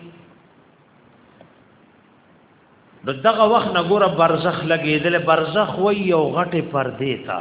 د دغه وخت نه ګوره برزخ لګېدل برزخ وای او غټه پردې تا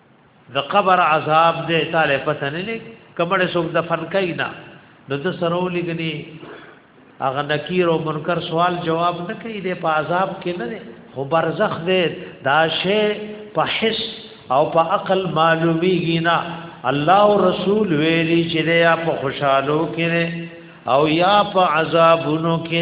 د قبر عذاب دې تعالی پته نه لګ کمړې څوک د فن کوي نه نو د سرو لګني هغه نکیر او منکر سوال جواب نه کوي د په عذاب کې نه خو برزخ دې دا شی په حس او په عقل معلومیږي نه الله او رسول ویلي چې یا په خوشحالو کې او یا په عذابونو کې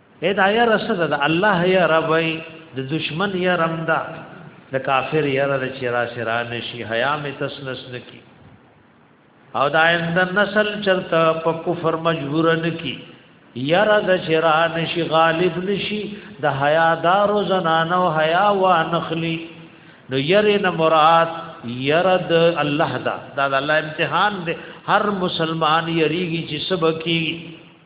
اې دا یا رسد د الله یا رب د دشمن یا رمدا د کافر یا د چیرا سرا نشي حیا می تسنس نکی او دا اند نسل چرته په کفر مجبور نکی یا د چیرا نشي غالب نشي د حیا دارو زنانو حیا وا نخلی نو یری نه مراد یرد الله دا دا الله امتحان دی هر مسلمان یریږي چې سبکی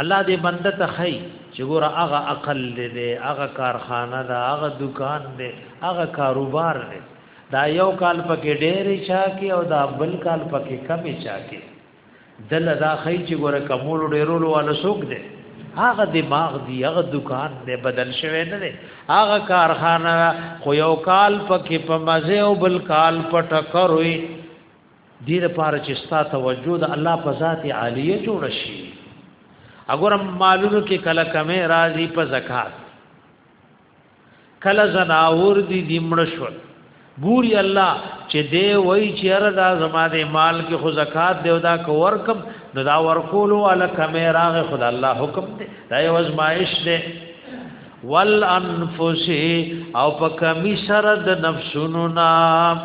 الله دې بنده ته خی چې ګور هغه عقل دې هغه کارخانه ده هغه دکان دې هغه کاروبار دې دا یو کال پکې ډېرې چا کې او دا بل کال پکې کمې چا کې دل دا خی چې ګور کمول ډېرولو والا څوک دې هغه دماغ دی هغه دکان دې بدل شوی نه دې هغه کارخانه خو یو کال پکې په مزه او بل کال په ټکر وي دې لپاره چې ستا توجه د الله په ذات عالیه جوړ شي اگر مالونو کې کله کمې راځي په زکات کله زناور دي دیمړ شو ګوري الله چې دې وای چې هر دا زما دې مال کې خو زکات دی او دا کو ورکم نو دا ورکول ولا کمې راغ خدای الله حکم دی دا یو ازمایش دی والانفس او په کمی سره د نفسونو نام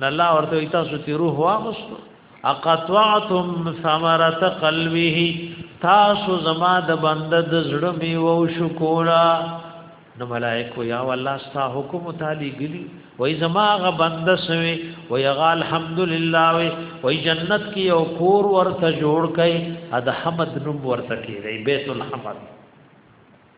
نه الله ورته تاسو تی روح واغستو اقطعتم ثمرت قلبه تاسو زما د بنده د زړه می وو شکورا نو ملائکه یا والله ستا حکم تعالی ګلی وای زما غ بنده سوی وای غ الحمدلله وای وای جنت کی او کور ورته جوړ کای اد حمد نوم ورته کی بیت الحمد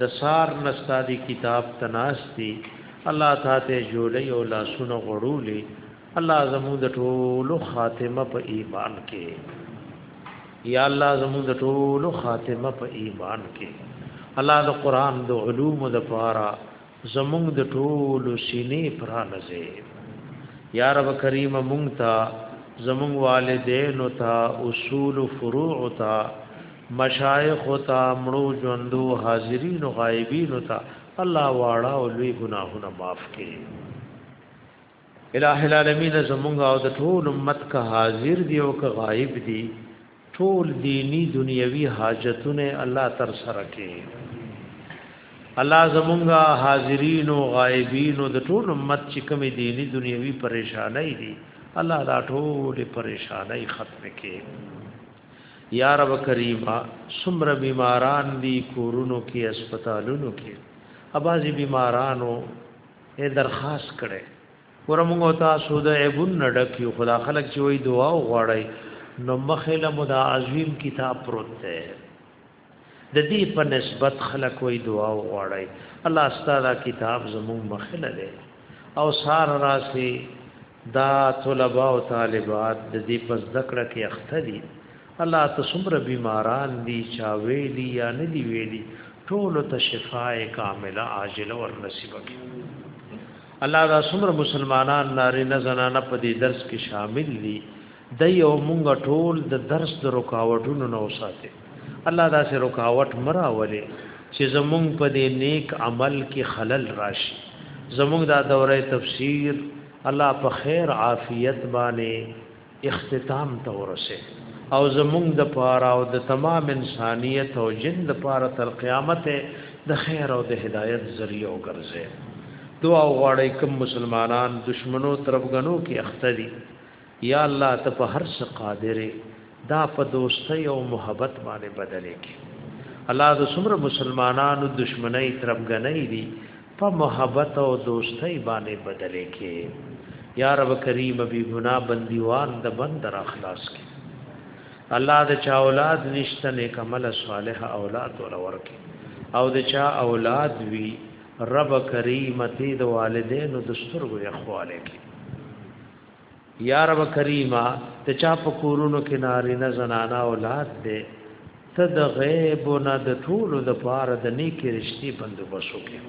د سار نه ستا دی کتاب ته ناست دي الله تا ته جوړي او لاسونه غړولي الله زموږ د ټولو خاتمه په ایمان کې یا الله زموږ د ټولو خاتمه په ایمان کې الله د قران د علوم د پاره زمونږ د ټولو سینې پرانځې یا رب کریم مونږ ته زمونږ والدین او ته اصول او فروع او ته مشایخ او ته مړو ژوندو حاضرین او غایبین او ته الله واړه او لوی ګناهونه معاف کړي الہ العالمین زمونږ او د ټول امت که حاضر دی او که غایب دی ټول دینی دنیوي حاجتونه الله تر سره کوي الله زمونږه حاضرین او غایبین او د ټول امت چې کوم دینی دنیوي پریشانای دي الله دا ټول پریشانای ختم کړي یا رب کریمه سمر بیماران دي کورونو کې هسپتالونو کې ابازي بیمارانو یې درخواست کړي ګوره موږ تاسو د ایبون نه ډک یو خدا خلک چې وای دعا وغواړي نو مخې له مو دا عظیم کتاب پروت دی د دې په نسبت خلک وای دعا وغواړي الله ستاسو کتاب زموږ مخله دی او سار راسي دا طلبا او طالبات د دې په زده کړه کې اخته دي الله ته څومره بیماران دي چا ویلي یا نه دي ویلي ټول ته شفاء کامله عاجله ور نصیب کړي الله دا څومره مسلمانان نارینه زنانه په دې درس کې شامل دي دی او مونږ ټول د درس د رکاوټونو نه وساته الله دا سه رکاوټ مرا ولې چې زمونږ په دې نیک عمل کې خلل راشي زمونږ دا دوره تفسیر الله په خیر عافیت باندې اختتام ته ورسه او زمونږ د پاره او د تمام انسانیت او جن د پاره تر قیامت د خیر او د هدایت ذریعہ وګرځي دعا غواړی کوم مسلمانان دشمنو طرف غنو کې اخته دي یا الله ته په هر څه قادر دا په دوستۍ او محبت باندې بدل کی الله د څومره مسلمانانو دشمنی تربګنۍ دي په محبت او دوستۍ باندې بدل کی یا رب کریم بی گنا بندیوان د بندر اخلاص کی الله د چا اولاد نشته نیک عمل صالح اولاد ور ورکی او د چا اولاد وی رب کریم تی د والدینو د سترګو یخواله کی یا رب کریمه ته چا په کورونو کې نارینه زنانا اولاد دې ته د غیب نه د ټولو د پاره د نیکی رشتي بندوبس وکې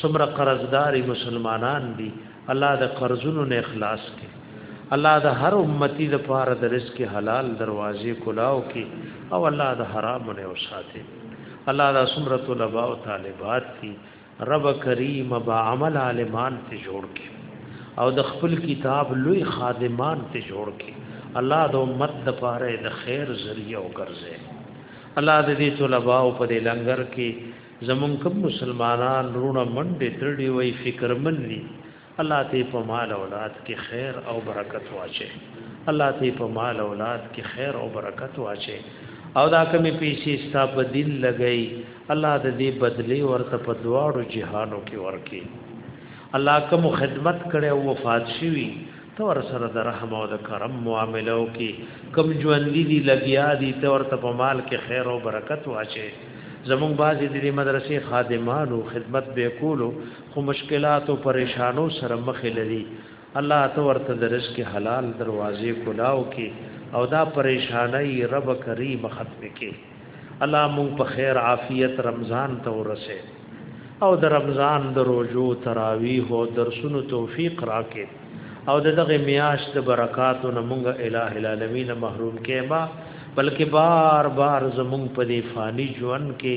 څومره قرضداري مسلمانان دي الله د قرضونو نه اخلاص کې الله د هر امتی د پاره د رزق حلال دروازې کلاو کې او الله د حرام نه وساته الله د سمرت لبا او طالبات دي رب کریم با عمل عالمان ته جوړ کې او د خپل کتاب لوی خادمان ته جوړ کې الله د امت د پاره د خیر ذریعہ او ګرځي الله د دې طلباء او په دې لنګر کې زمونږ کوم مسلمانان رونه منډه ترډي وای فکرمن دي الله تی په مال اولاد کې خیر او برکت واچي الله تی په مال اولاد کې خیر او برکت واچي او دا کمی پیسې ستا په دین لګئی الله د دې بدلی ورته په دواړو جهانو کې ورکی الله کوم خدمت کړي او وفات شوی ته ور سره د رحم او د کرم معاملو کې کم ژوند دي لګیا دي ته ورته په مال کې خیر او برکت واچي زمونږ بعضې د دې مدرسې خادمانو خدمت به کولو خو مشکلات او پریشانو سره مخ لري الله ته ورته د رزق حلال دروازې کلاو کې او دا پریشانای رب کریم ختم کې الله مونږ په خیر عافیت رمضان ته ورسه او د رمضان د روزو تراویح او درسونو توفیق راکې او دغه میاش د برکاتو نه مونږه الٰه العالمین محروم کې ما بلکې بار بار زمونږ په دې فانی ژوند کې